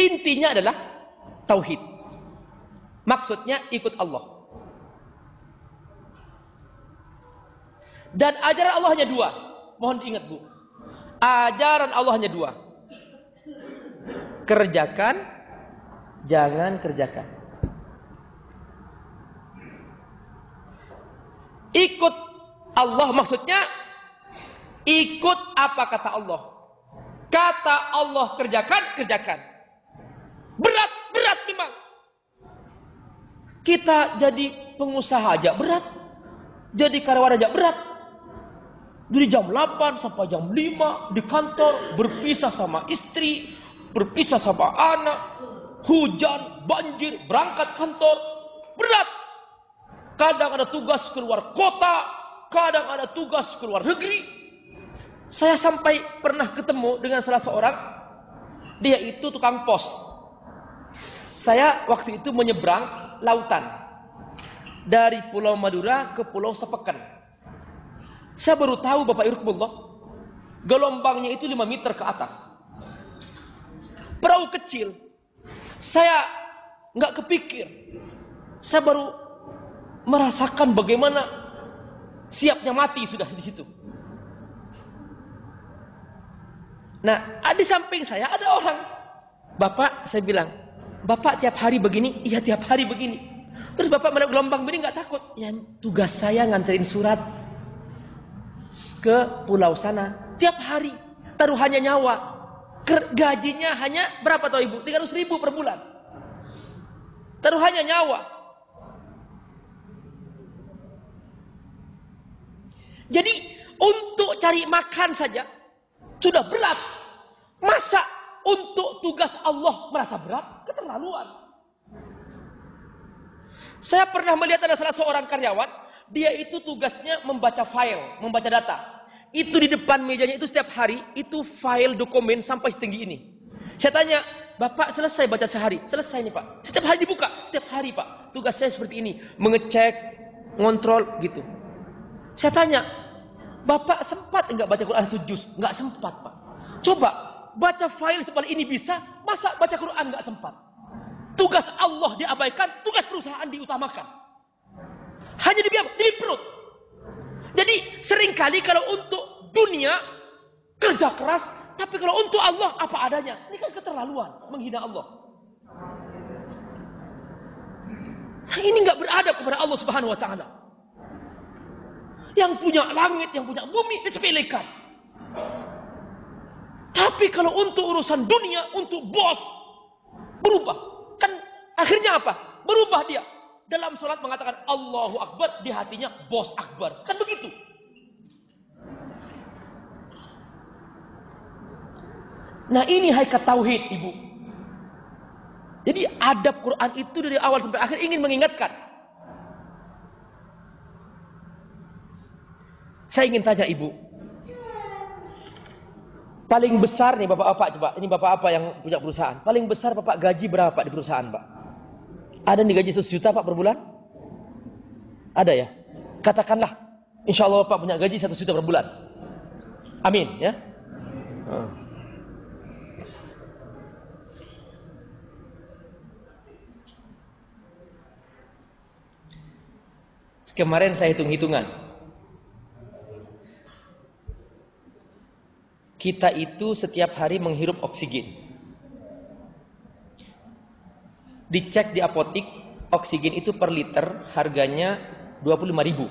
intinya adalah tauhid. Maksudnya ikut Allah. Dan ajaran Allah hanya dua. Mohon diingat bu. Ajaran Allah hanya dua. Kerjakan, jangan kerjakan. Ikut Allah maksudnya ikut apa kata Allah. Kata Allah kerjakan, kerjakan. Berat, berat memang. Kita jadi pengusaha aja berat. Jadi karyawan aja berat. Dari jam 8 sampai jam 5 di kantor berpisah sama istri, berpisah sama anak, hujan, banjir, berangkat kantor, berat. Kadang ada tugas keluar kota, kadang ada tugas keluar negeri. Saya sampai pernah ketemu dengan salah seorang, dia itu tukang pos. Saya waktu itu menyeberang lautan dari Pulau Madura ke Pulau Sepekan. Saya baru tahu Bapak Irkumullah, gelombangnya itu 5 meter ke atas. Perahu kecil, saya nggak kepikir. Saya baru merasakan bagaimana siapnya mati sudah di situ. Nah, di samping saya ada orang. Bapak, saya bilang, Bapak tiap hari begini? Iya tiap hari begini. Terus bapak mana gelombang begini nggak takut? Ya tugas saya nganterin surat ke pulau sana tiap hari. Taruhannya nyawa. Gajinya hanya berapa tau ibu? 300 ribu per bulan. Taruhannya nyawa. Jadi untuk cari makan saja sudah berat. Masa untuk tugas Allah merasa berat, keterlaluan. Saya pernah melihat ada salah seorang karyawan, dia itu tugasnya membaca file, membaca data. Itu di depan mejanya itu setiap hari, itu file dokumen sampai setinggi ini. Saya tanya, Bapak selesai baca sehari? Selesai nih Pak. Setiap hari dibuka, setiap hari Pak. Tugas saya seperti ini, mengecek, ngontrol gitu. Saya tanya, Bapak sempat enggak baca Quran itu juz? Enggak sempat Pak. Coba baca file seperti ini bisa, masa baca Quran nggak sempat? Tugas Allah diabaikan, tugas perusahaan diutamakan. Hanya di di perut. Jadi sering kali kalau untuk dunia kerja keras, tapi kalau untuk Allah apa adanya. Ini kan keterlaluan, menghina Allah. Nah, ini nggak beradab kepada Allah Subhanahu wa taala. Yang punya langit, yang punya bumi disepelekan. Tapi kalau untuk urusan dunia, untuk bos, berubah. Kan akhirnya apa? Berubah dia. Dalam sholat mengatakan Allahu Akbar, di hatinya bos Akbar. Kan begitu. Nah ini hakikat tauhid ibu. Jadi adab Quran itu dari awal sampai akhir ingin mengingatkan. Saya ingin tanya ibu. Paling besar nih bapak-bapak coba. Ini bapak apa yang punya perusahaan. Paling besar bapak gaji berapa di perusahaan pak? Ada nih gaji 100 juta pak per bulan? Ada ya? Katakanlah. Insya Allah bapak punya gaji 100 juta per bulan. Amin ya. Kemarin saya hitung-hitungan. Kita itu setiap hari menghirup oksigen. Dicek di apotik, oksigen itu per liter harganya 25 ribu.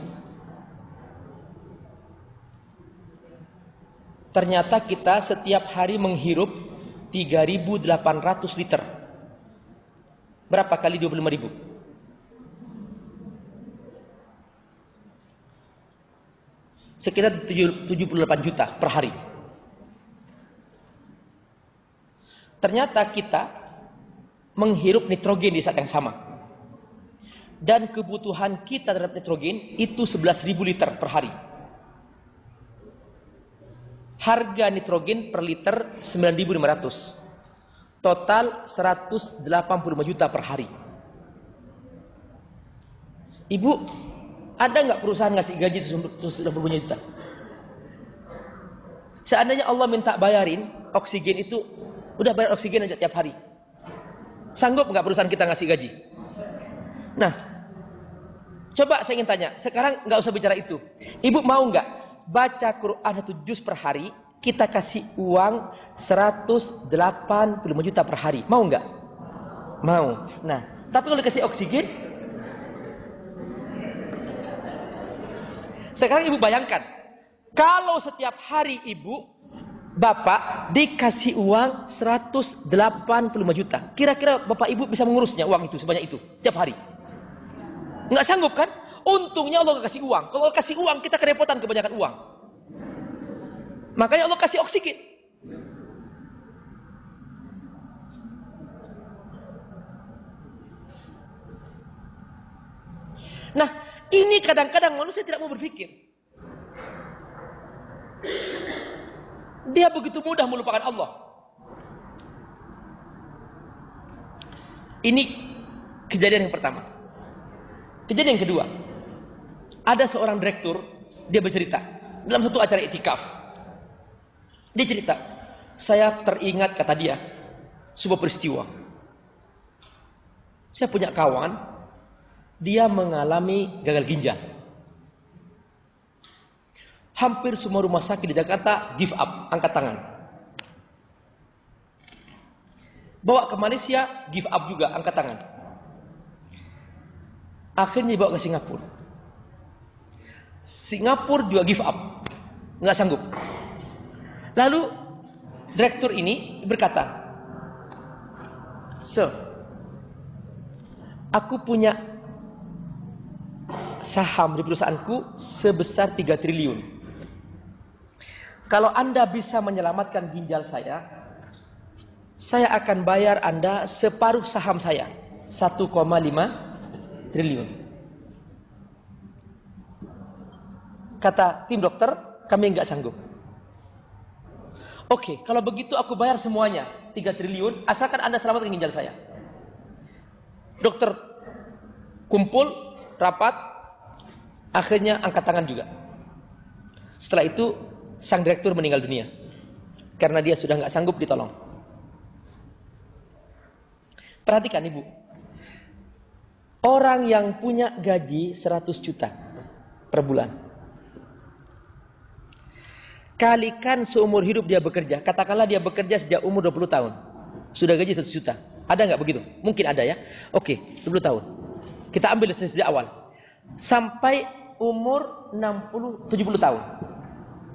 Ternyata kita setiap hari menghirup 3.800 liter. Berapa kali 25 ribu? sekitar 78 juta per hari. Ternyata kita menghirup nitrogen di saat yang sama. Dan kebutuhan kita terhadap nitrogen itu 11.000 liter per hari. Harga nitrogen per liter 9.500. Total 185 juta per hari. Ibu ada nggak perusahaan ngasih gaji sudah berpunya juta? Seandainya Allah minta bayarin oksigen itu, udah bayar oksigen aja tiap hari. Sanggup nggak perusahaan kita ngasih gaji? Nah, coba saya ingin tanya. Sekarang nggak usah bicara itu. Ibu mau nggak baca Quran satu juz per hari? Kita kasih uang 185 juta per hari. Mau nggak? Mau. Nah, tapi kalau dikasih oksigen, Sekarang ibu bayangkan, kalau setiap hari ibu, bapak dikasih uang 185 juta. Kira-kira bapak ibu bisa mengurusnya uang itu sebanyak itu tiap hari? Nggak sanggup kan? Untungnya Allah kasih uang. Kalau kasih uang kita kerepotan kebanyakan uang. Makanya Allah kasih oksigen. Nah, ini kadang-kadang manusia tidak mau berpikir. Dia begitu mudah melupakan Allah. Ini kejadian yang pertama. Kejadian yang kedua. Ada seorang direktur, dia bercerita dalam satu acara itikaf. Dia cerita, saya teringat kata dia sebuah peristiwa. Saya punya kawan dia mengalami gagal ginjal. Hampir semua rumah sakit di Jakarta give up, angkat tangan. Bawa ke Malaysia, give up juga, angkat tangan. Akhirnya dibawa ke Singapura. Singapura juga give up, nggak sanggup. Lalu direktur ini berkata, Sir, aku punya saham di perusahaanku sebesar 3 triliun. Kalau Anda bisa menyelamatkan ginjal saya, saya akan bayar Anda separuh saham saya, 1,5 triliun. Kata tim dokter, kami nggak sanggup. Oke, kalau begitu aku bayar semuanya, 3 triliun, asalkan Anda selamatkan ginjal saya. Dokter kumpul, rapat, Akhirnya angkat tangan juga. Setelah itu sang direktur meninggal dunia karena dia sudah nggak sanggup ditolong. Perhatikan ibu, orang yang punya gaji 100 juta per bulan, kalikan seumur hidup dia bekerja, katakanlah dia bekerja sejak umur 20 tahun, sudah gaji 100 juta. Ada nggak begitu? Mungkin ada ya. Oke, 20 tahun. Kita ambil sejak awal. Sampai umur 60 70 tahun.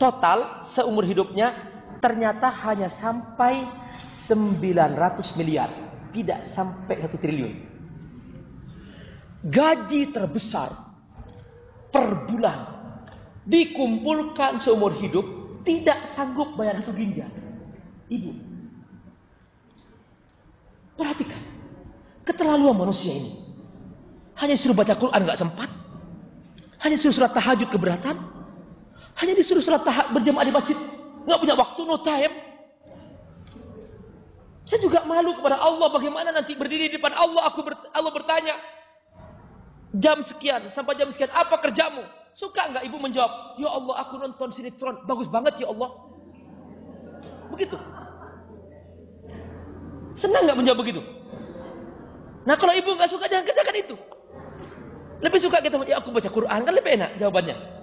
Total seumur hidupnya ternyata hanya sampai 900 miliar, tidak sampai 1 triliun. gaji terbesar per bulan dikumpulkan seumur hidup tidak sanggup bayar satu ginjal. Ibu, perhatikan keterlaluan manusia ini. Hanya suruh baca Quran nggak sempat, hanya suruh surat tahajud keberatan, hanya disuruh surat tahajud berjamaah di masjid nggak punya waktu no time. Saya juga malu kepada Allah bagaimana nanti berdiri di depan Allah aku ber, Allah bertanya jam sekian sampai jam sekian apa kerjamu? Suka nggak ibu menjawab? Ya Allah aku nonton sinetron bagus banget ya Allah. Begitu. Senang nggak menjawab begitu? Nah kalau ibu nggak suka jangan kerjakan itu. Lebih suka kita ya aku baca Quran kan lebih enak jawabannya.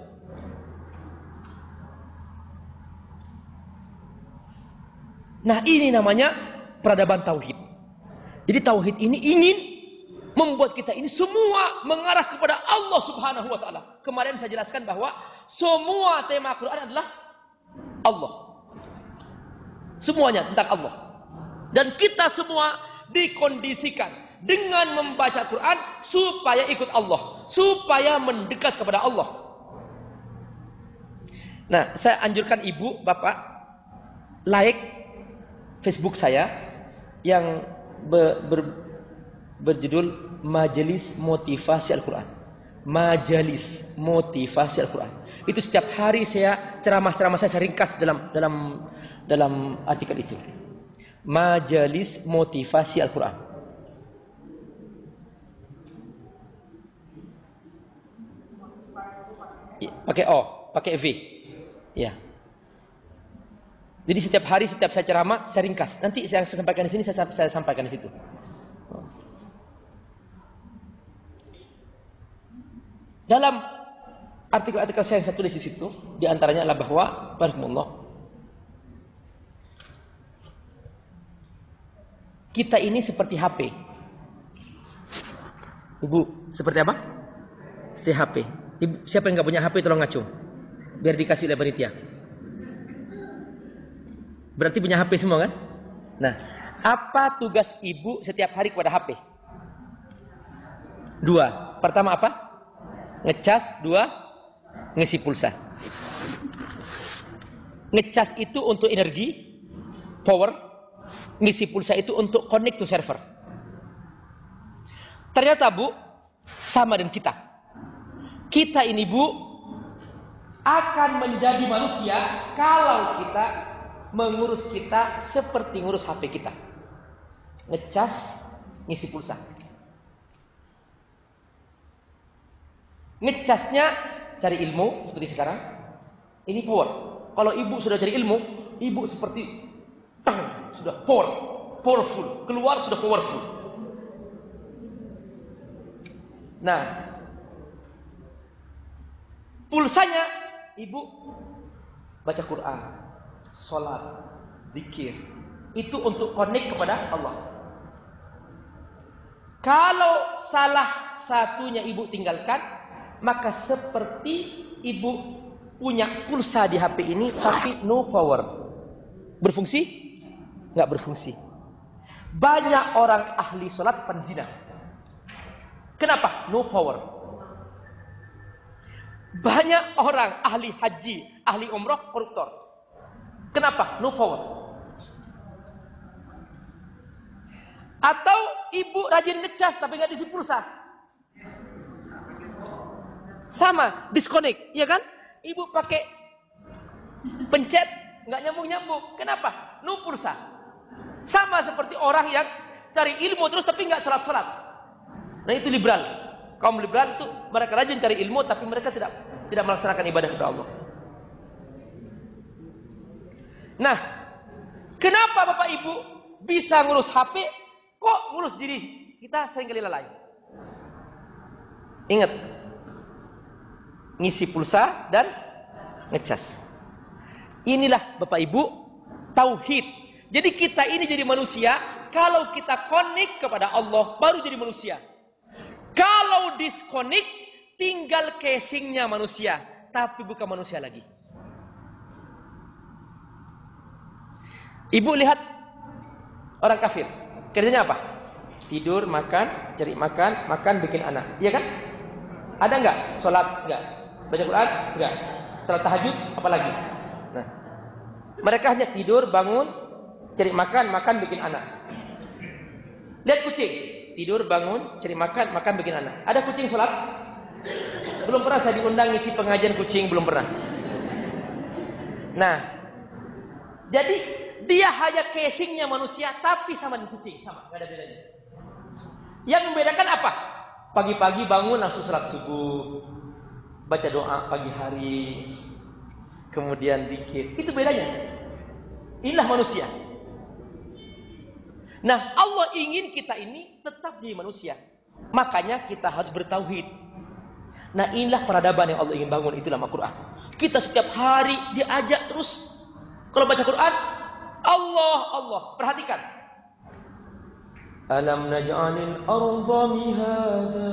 Nah ini namanya peradaban tauhid. Jadi tauhid ini ingin membuat kita ini semua mengarah kepada Allah Subhanahu wa taala. Kemarin saya jelaskan bahwa semua tema Quran adalah Allah. Semuanya tentang Allah. Dan kita semua dikondisikan dengan membaca Quran supaya ikut Allah, supaya mendekat kepada Allah. Nah, saya anjurkan ibu, bapak, like Facebook saya yang ber, ber, berjudul Majelis Motivasi Al-Quran. Majelis Motivasi Al-Quran. Itu setiap hari saya ceramah-ceramah saya, saya ringkas dalam dalam dalam artikel itu. Majelis Motivasi Al-Quran. Pakai O, pakai V. Ya. Jadi setiap hari setiap saya ceramah saya ringkas. Nanti yang saya sampaikan di sini saya, saya sampaikan di situ. Dalam artikel-artikel saya yang saya tulis di situ, di antaranya adalah bahwa barakallah kita ini seperti HP. Ibu, seperti apa? Si HP. Ibu, siapa yang nggak punya HP tolong ngacung. Biar dikasih oleh panitia. Berarti punya HP semua kan? Nah, apa tugas ibu setiap hari kepada HP? Dua. Pertama apa? Ngecas. Dua. Ngisi pulsa. Ngecas itu untuk energi, power. Ngisi pulsa itu untuk connect to server. Ternyata bu, sama dengan kita. Kita ini bu, akan menjadi manusia kalau kita mengurus kita seperti ngurus HP kita. Ngecas, ngisi pulsa. Ngecasnya cari ilmu seperti sekarang. Ini power. Kalau ibu sudah cari ilmu, ibu seperti tang, sudah power, powerful. Keluar sudah powerful. Nah, pulsanya ibu baca Quran, sholat, zikir. Itu untuk connect kepada Allah. Kalau salah satunya ibu tinggalkan, maka seperti ibu punya pulsa di HP ini tapi no power. Berfungsi? Nggak berfungsi. Banyak orang ahli sholat penzina. Kenapa? No power. Banyak orang ahli haji, ahli umroh, koruptor. Kenapa? No power. Atau ibu rajin ngecas tapi nggak diisi pulsa. Sama, disconnect, ya kan? Ibu pakai pencet nggak nyambung nyambung. Kenapa? No pulsa. Sama seperti orang yang cari ilmu terus tapi nggak sholat sholat. Nah itu liberal. Kaum liberal itu mereka rajin cari ilmu tapi mereka tidak tidak melaksanakan ibadah kepada Allah. Nah, kenapa Bapak Ibu bisa ngurus HP, kok ngurus diri kita sering kali lalai? Ingat, ngisi pulsa dan ngecas. Inilah Bapak Ibu tauhid. Jadi kita ini jadi manusia kalau kita connect kepada Allah baru jadi manusia. Kalau disconnect tinggal casingnya manusia tapi bukan manusia lagi. Ibu lihat orang kafir. Kerjanya apa? Tidur, makan, cari makan, makan bikin anak. Iya kan? Ada nggak? Sholat nggak? Baca Quran nggak? Sholat tahajud apalagi? Nah, mereka hanya tidur, bangun, cari makan, makan bikin anak. Lihat kucing, tidur, bangun, cari makan, makan bikin anak. Ada kucing sholat? Belum pernah saya diundang isi pengajian kucing, belum pernah. Nah, jadi dia hanya casingnya manusia tapi sama dengan kucing, sama, nggak ada bedanya. Yang membedakan apa? Pagi-pagi bangun langsung sholat subuh, baca doa pagi hari, kemudian dikit. Itu bedanya. Inilah manusia. Nah, Allah ingin kita ini tetap di manusia. Makanya kita harus bertauhid. Nah, inilah peradaban yang Allah ingin bangun itulah Al-Qur'an. Kita setiap hari diajak terus kalau baca Quran Allah, Allah. Perhatikan. Alam naj'alil arda mihada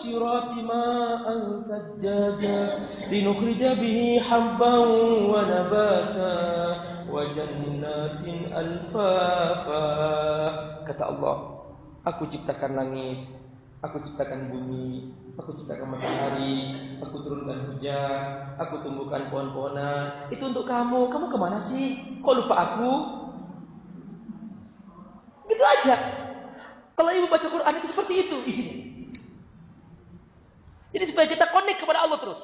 المؤسرات ماء ثجاجا لنخرج به حبا ونباتا وجنات ألفافا kata Allah aku ciptakan langit aku ciptakan bumi aku ciptakan matahari aku turunkan hujan aku tumbuhkan pohon-pohonan itu untuk kamu kamu kemana sih kok lupa aku gitu aja kalau ibu baca Quran itu seperti itu isinya. Jadi supaya kita connect kepada Allah terus.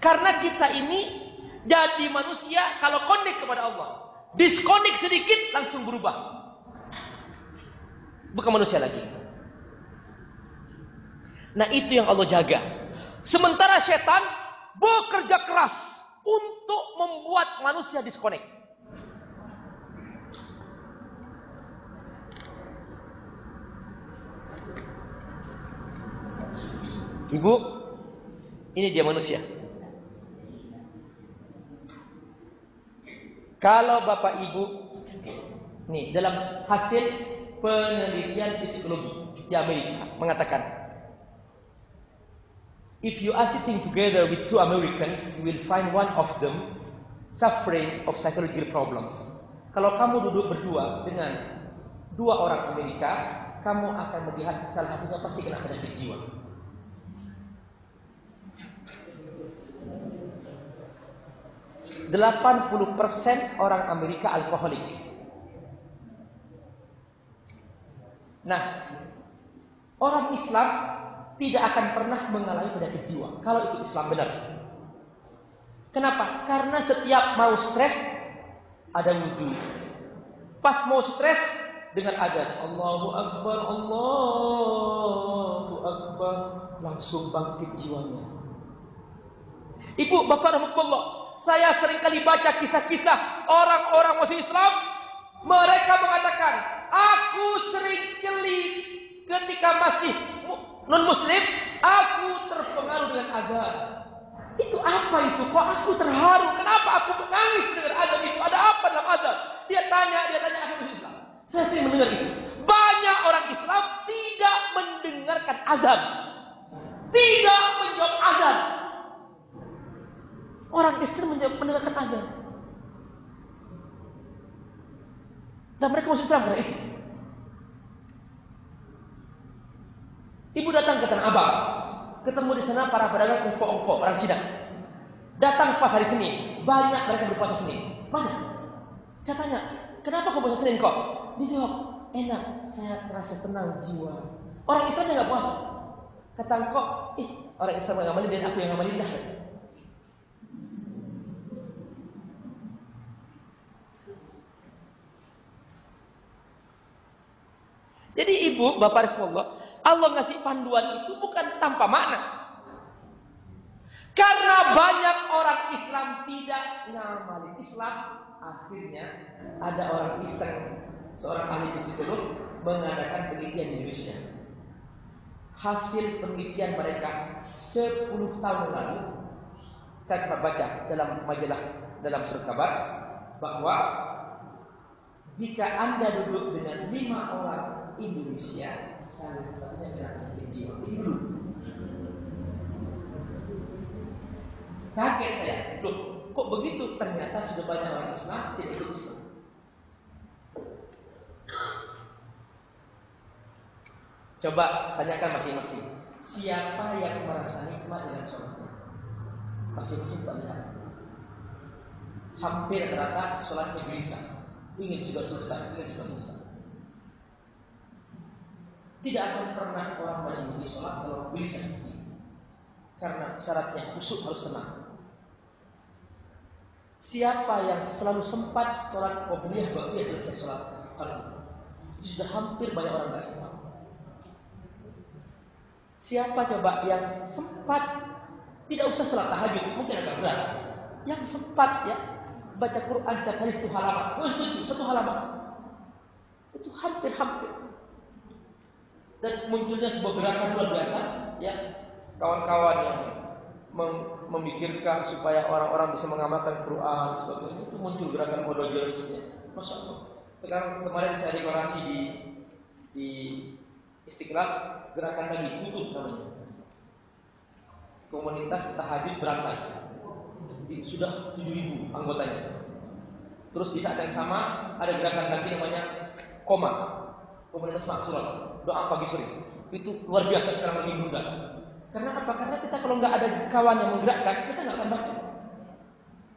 Karena kita ini jadi manusia kalau connect kepada Allah. Disconnect sedikit langsung berubah. Bukan manusia lagi. Nah itu yang Allah jaga. Sementara setan bekerja keras untuk membuat manusia disconnect. Ibu, ini dia manusia. Kalau bapak ibu, nih dalam hasil penelitian psikologi di Amerika mengatakan, if you are sitting together with two American, you will find one of them suffering of psychological problems. Kalau kamu duduk berdua dengan dua orang Amerika, kamu akan melihat salah satunya pasti kena penyakit jiwa. 80% orang Amerika alkoholik. Nah, orang Islam tidak akan pernah mengalami penyakit jiwa kalau itu Islam benar. Kenapa? Karena setiap mau stres ada wudhu. Pas mau stres dengan agar Allahu Akbar, Allahu Akbar, langsung bangkit jiwanya. Ibu, bapak, rahmatullah, saya sering kali baca kisah-kisah orang-orang muslim Islam. Mereka mengatakan, aku sering kali ketika masih non muslim, aku terpengaruh dengan agama. Itu apa itu? Kok aku terharu? Kenapa aku menangis dengan azab itu? Ada apa dalam azab? Dia tanya, dia tanya muslim Islam. Saya sering mendengar itu. Banyak orang Islam tidak mendengarkan azab. Tidak menjawab azab. Orang Kristen mendengarkan azan. Dan mereka Islam karena itu. Ibu datang ke Tanah Abang. Ketemu di sana para pedagang ongko-ongko, orang Cina. Datang pas hari Senin. Banyak mereka berpuasa Senin. Mana? Saya tanya, kenapa kau puasa Senin kok? Dijawab, enak, saya merasa tenang jiwa. Orang Islam yang nggak puasa. Kata kok, ih orang Islam yang ngamalin dan aku yang ngamalin dah. Jadi ibu, bapak Allah, Allah ngasih panduan itu bukan tanpa makna. Karena banyak orang Islam tidak ngamalin Islam, akhirnya ada orang iseng, seorang ahli psikolog mengadakan penelitian di Indonesia. hasil penelitian mereka 10 tahun lalu saya sempat baca dalam majalah dalam surat kabar bahwa jika anda duduk dengan lima orang Indonesia salah satunya kena penyakit jiwa ini dulu kaget saya loh kok begitu ternyata sudah banyak orang Islam tidak ikut Islam Coba tanyakan masing-masing. Siapa yang merasa nikmat dengan sholatnya? Masing-masing banyak. Hampir rata sholatnya gelisah. Ingin sudah selesai, ingin selesai. Tidak akan pernah orang mengikuti sholat kalau gelisah seperti itu. Karena syaratnya khusyuk harus tenang. Siapa yang selalu sempat sholat qobliyah dia selesai sholat kalau sudah hampir banyak orang nggak sempat. Siapa coba yang sempat tidak usah sholat tahajud, mungkin agak berat. Yang sempat ya baca Quran setiap hari satu halaman, oh setuju satu halaman. Itu hampir-hampir. Dan munculnya sebuah gerakan luar biasa, ya kawan-kawan yang mem memikirkan supaya orang-orang bisa mengamalkan Quran sebagainya itu muncul gerakan modojers ya. Masya. Sekarang kemarin saya dekorasi di di Istiqlal gerakan lagi kutub namanya. Komunitas tahajud berantai. Sudah 7000 anggotanya. Terus di saat yang sama ada gerakan lagi namanya koma. Komunitas maksurat. Doa pagi sore. Itu luar biasa sekarang lagi muda. Karena apa? Karena kita kalau nggak ada kawan yang menggerakkan, kita nggak akan baca.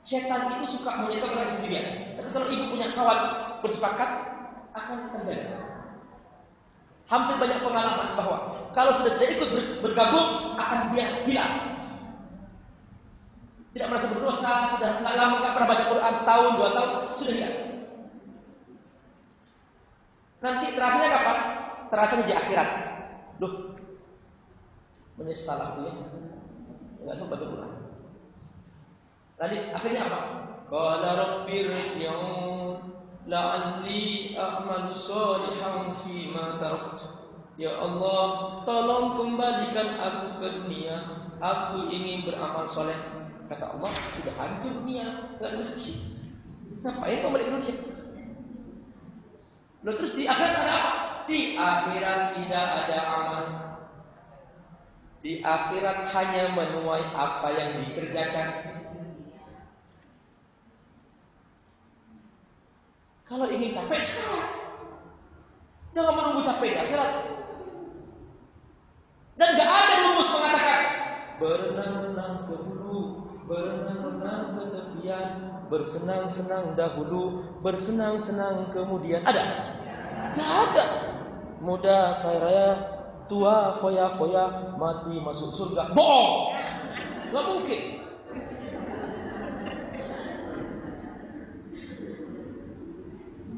Setan itu suka menyetor orang sendirian. Tapi kalau ibu punya kawan bersepakat, akan terjadi. Hampir banyak pengalaman bahwa kalau sudah tidak ikut bergabung akan dia hilang. Tidak merasa berdosa, sudah tidak lama nggak pernah baca Quran setahun, dua tahun, sudah hilang. Nanti terasanya kapan? Terasanya di akhirat. Loh, menyesal aku ya. Enggak sempat Quran. Tadi akhirnya apa? Qala rabbi rji'un la'alli a'malu salihan fi ma Ya Allah, tolong kembalikan aku ke dunia. Aku ingin beramal soleh. Kata Allah, sudah hancur dunia, gak ngaji. Ngapain kau balik dunia? Lalu terus di akhirat ada apa? Di akhirat tidak ada amal. Di akhirat hanya menuai apa yang dikerjakan. Kalau ingin capek sekarang, jangan menunggu capek di akhirat. Dan gak ada rumus mengatakan berenang-renang ke hulu, berenang-renang ke tepian, bersenang-senang dahulu, bersenang-senang kemudian. Ada? Gak ada. Muda kaya raya, tua foya-foya, mati masuk surga. Bohong. Gak mungkin.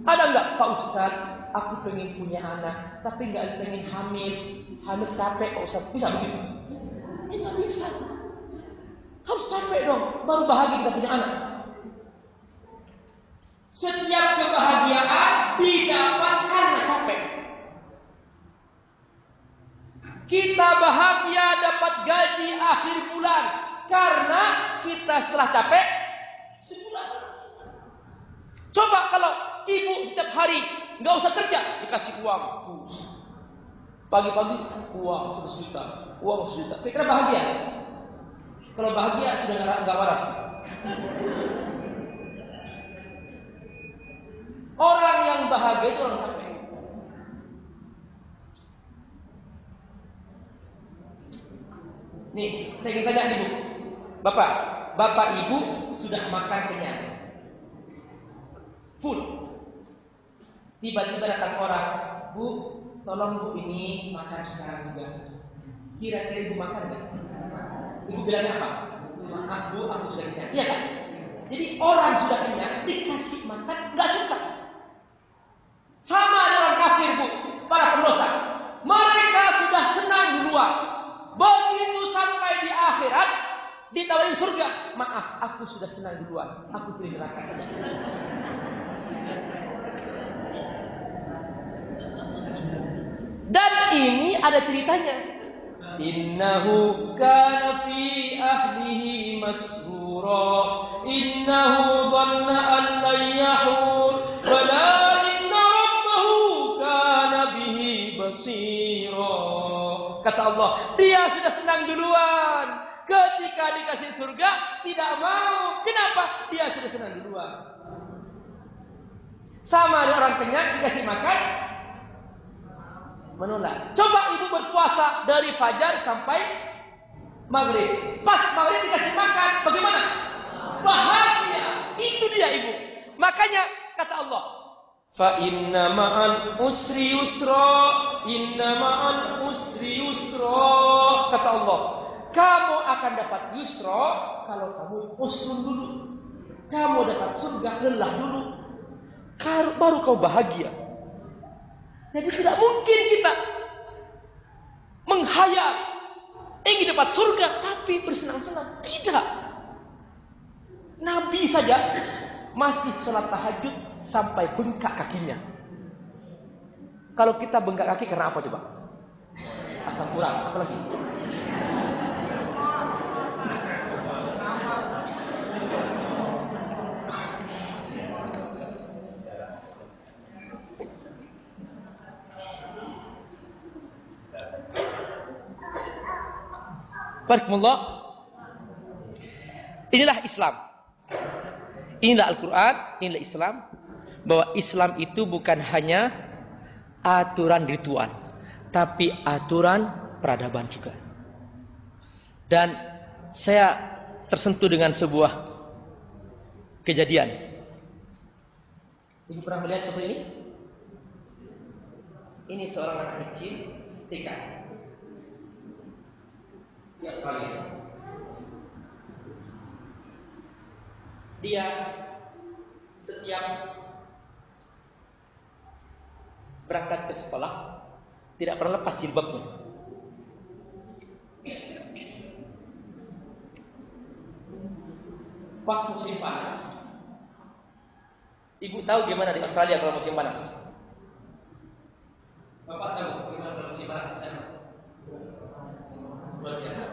Ada nggak Pak Ustadz? Aku pengen punya anak, tapi nggak pengen hamil. Hamil capek Pak Ustadz. Bisa begitu? Ya nggak bisa. Harus capek dong, baru bahagia kita punya anak. Setiap kebahagiaan didapat karena capek. Kita bahagia dapat gaji akhir bulan karena kita setelah capek sebulan. Coba kalau ibu setiap hari nggak usah kerja dikasih uang. Pagi-pagi uang seratus juta uang seratus juta. Kira bahagia? Kalau bahagia sudah nggak waras. Orang yang bahagia itu orang capek nih saya ingin tanya ibu bapak bapak ibu sudah makan kenyang full Tiba-tiba datang orang, Bu, tolong Bu ini makan sekarang juga. Kira-kira Ibu makan nggak? Ibu bilangnya apa? Maaf Bu, aku sudah kenyang. Iya kan? Jadi orang sudah kenyang dikasih makan nggak suka. Sama dengan kafir Bu, para pendosa. Mereka sudah senang duluan. Begitu sampai di akhirat ditawarin surga. Maaf, aku sudah senang duluan. Aku pilih neraka saja. Dan ini ada ceritanya. innahu kana fi ahlihi masrura innahu dhanna an lan yahur bala inna rabbahu kana bihi basira kata Allah dia sudah senang duluan ketika dikasih surga tidak mau kenapa dia sudah senang duluan sama ada orang kenyang dikasih makan menolak. Coba ibu berpuasa dari fajar sampai maghrib. Pas maghrib dikasih makan, bagaimana? Bahagia. Itu dia ibu. Makanya kata Allah, Fa inna ma'al usri yusra Inna ma'al usri yusra Kata Allah Kamu akan dapat yusra Kalau kamu usrun dulu Kamu dapat surga lelah dulu Baru kau bahagia jadi tidak mungkin kita menghayal ingin dapat surga tapi bersenang-senang. Tidak. Nabi saja masih sholat tahajud sampai bengkak kakinya. Kalau kita bengkak kaki karena apa coba? Asam urat, apa lagi? Barakallah. Inilah Islam. Inilah Al-Quran, inilah Islam. Bahwa Islam itu bukan hanya aturan ritual. Tapi aturan peradaban juga. Dan saya tersentuh dengan sebuah kejadian. Ibu pernah melihat foto ini? Ini seorang anak kecil, TK di Australia. Dia setiap berangkat ke sekolah tidak pernah lepas jilbabnya. Pas musim panas, ibu tahu gimana di Australia kalau musim panas? Bapak tahu gimana musim panas di sana? Luar biasa.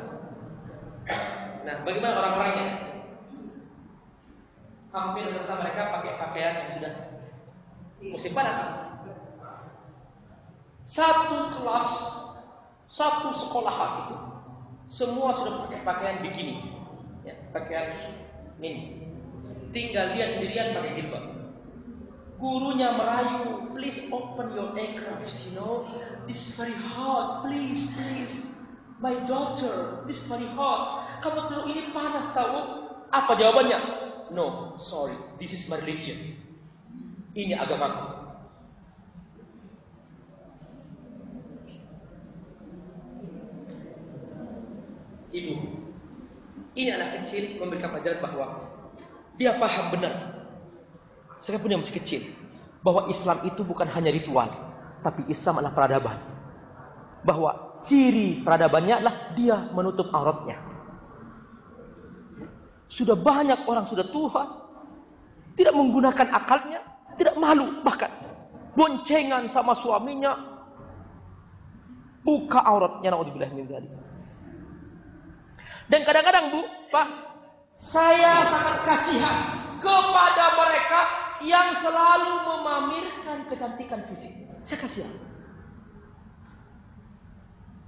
Nah, bagaimana orang-orangnya? Hampir rata mereka pakai pakaian yang sudah musim panas. Satu kelas, satu sekolahan itu semua sudah pakai pakaian bikini, ya, pakaian ini. Tinggal dia sendirian pakai jilbab. Gurunya merayu, please open your aircraft, you know, this is very hot, please, please. My daughter, this very hot. Kamu tahu ini panas tahu? Apa jawabannya? No, sorry, this is my religion. Ini agamaku. Ibu, ini anak kecil memberikan pelajaran bahwa dia paham benar. Sekalipun yang masih kecil, bahwa Islam itu bukan hanya ritual, tapi Islam adalah peradaban. Bahwa ciri peradabannya adalah dia menutup auratnya. Sudah banyak orang sudah tua, tidak menggunakan akalnya, tidak malu bahkan boncengan sama suaminya, buka auratnya naudzubillah min Dan kadang-kadang Bu, Pak, saya sangat kasihan kepada mereka yang selalu memamerkan kecantikan fisik. Saya kasihan.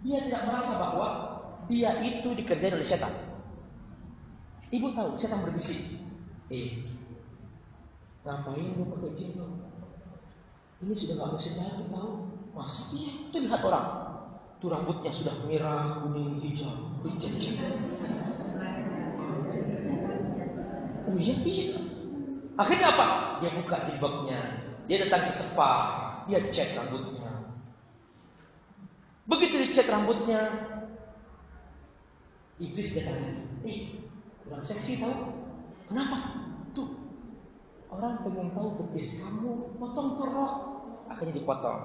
Dia tidak merasa bahwa dia itu dikerjain oleh setan. Ibu tahu setan berbisik. Eh, ngapain lu pakai jilbab? Ini sudah nggak musim lagi tahu. Masa iya? Itu lihat orang. Tuh rambutnya sudah merah, kuning, hijau, hijau. Oh iya, iya. Akhirnya apa? Dia buka jilbabnya. Dia datang ke spa. Dia cek rambutnya. Begitu dicat rambutnya, iblis datang. Eh, kurang seksi tahu? Kenapa? Tuh, orang pengen tahu betis kamu, potong perok. Akhirnya dipotong.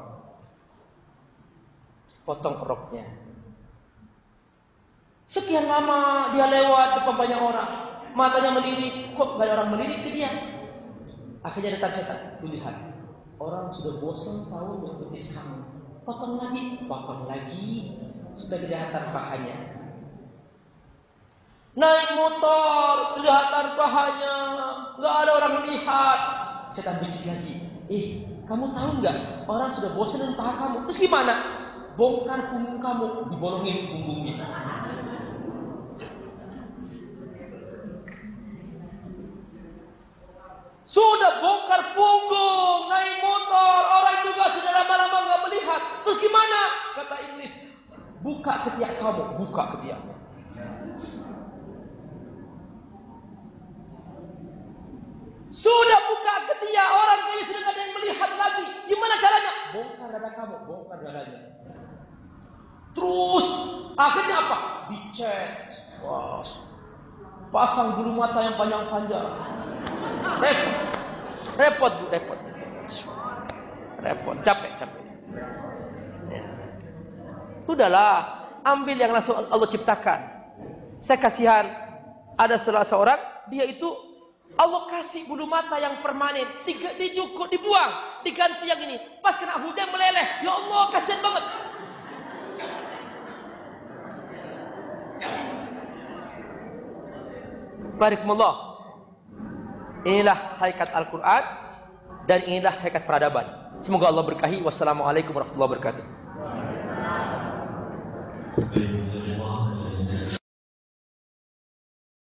Potong peroknya. Sekian lama dia lewat depan banyak orang. Matanya melirik, kok gak ada orang melirik ke dia? Akhirnya datang setan, lihat. Orang sudah bosan tahu betis kamu potong lagi, potong lagi. sudah kelihatan pahanya. Naik motor, kelihatan pahanya, nggak ada orang lihat. Setan bisik lagi, eh kamu tahu nggak orang sudah bosan dengan paha kamu, terus gimana? Bongkar punggung kamu, dibolongin punggungnya. Sudah bongkar punggung, naik motor, orang juga sudah lama-lama nggak melihat. Terus gimana? Kata Iblis, buka ketiak kamu, buka ketiak. Sudah buka ketiak, orang kaya sudah ada yang melihat lagi. Gimana caranya? Bongkar dada kamu, bongkar dadanya. Terus, akhirnya apa? Dicet. Wah, pasang bulu mata yang panjang-panjang. Repot. Repot, Bu, repot. Repot, capek, capek. Ya. Udahlah, ambil yang langsung Allah ciptakan. Saya kasihan ada salah seorang dia itu Allah kasih bulu mata yang permanen, dicukup, dibuang, diganti yang ini. Pas kena hujan meleleh, ya Allah kasihan banget. Barakallahu Inilah hakikat Al-Quran dan inilah hakikat peradaban. Semoga Allah berkahi. Wassalamualaikum warahmatullahi wabarakatuh.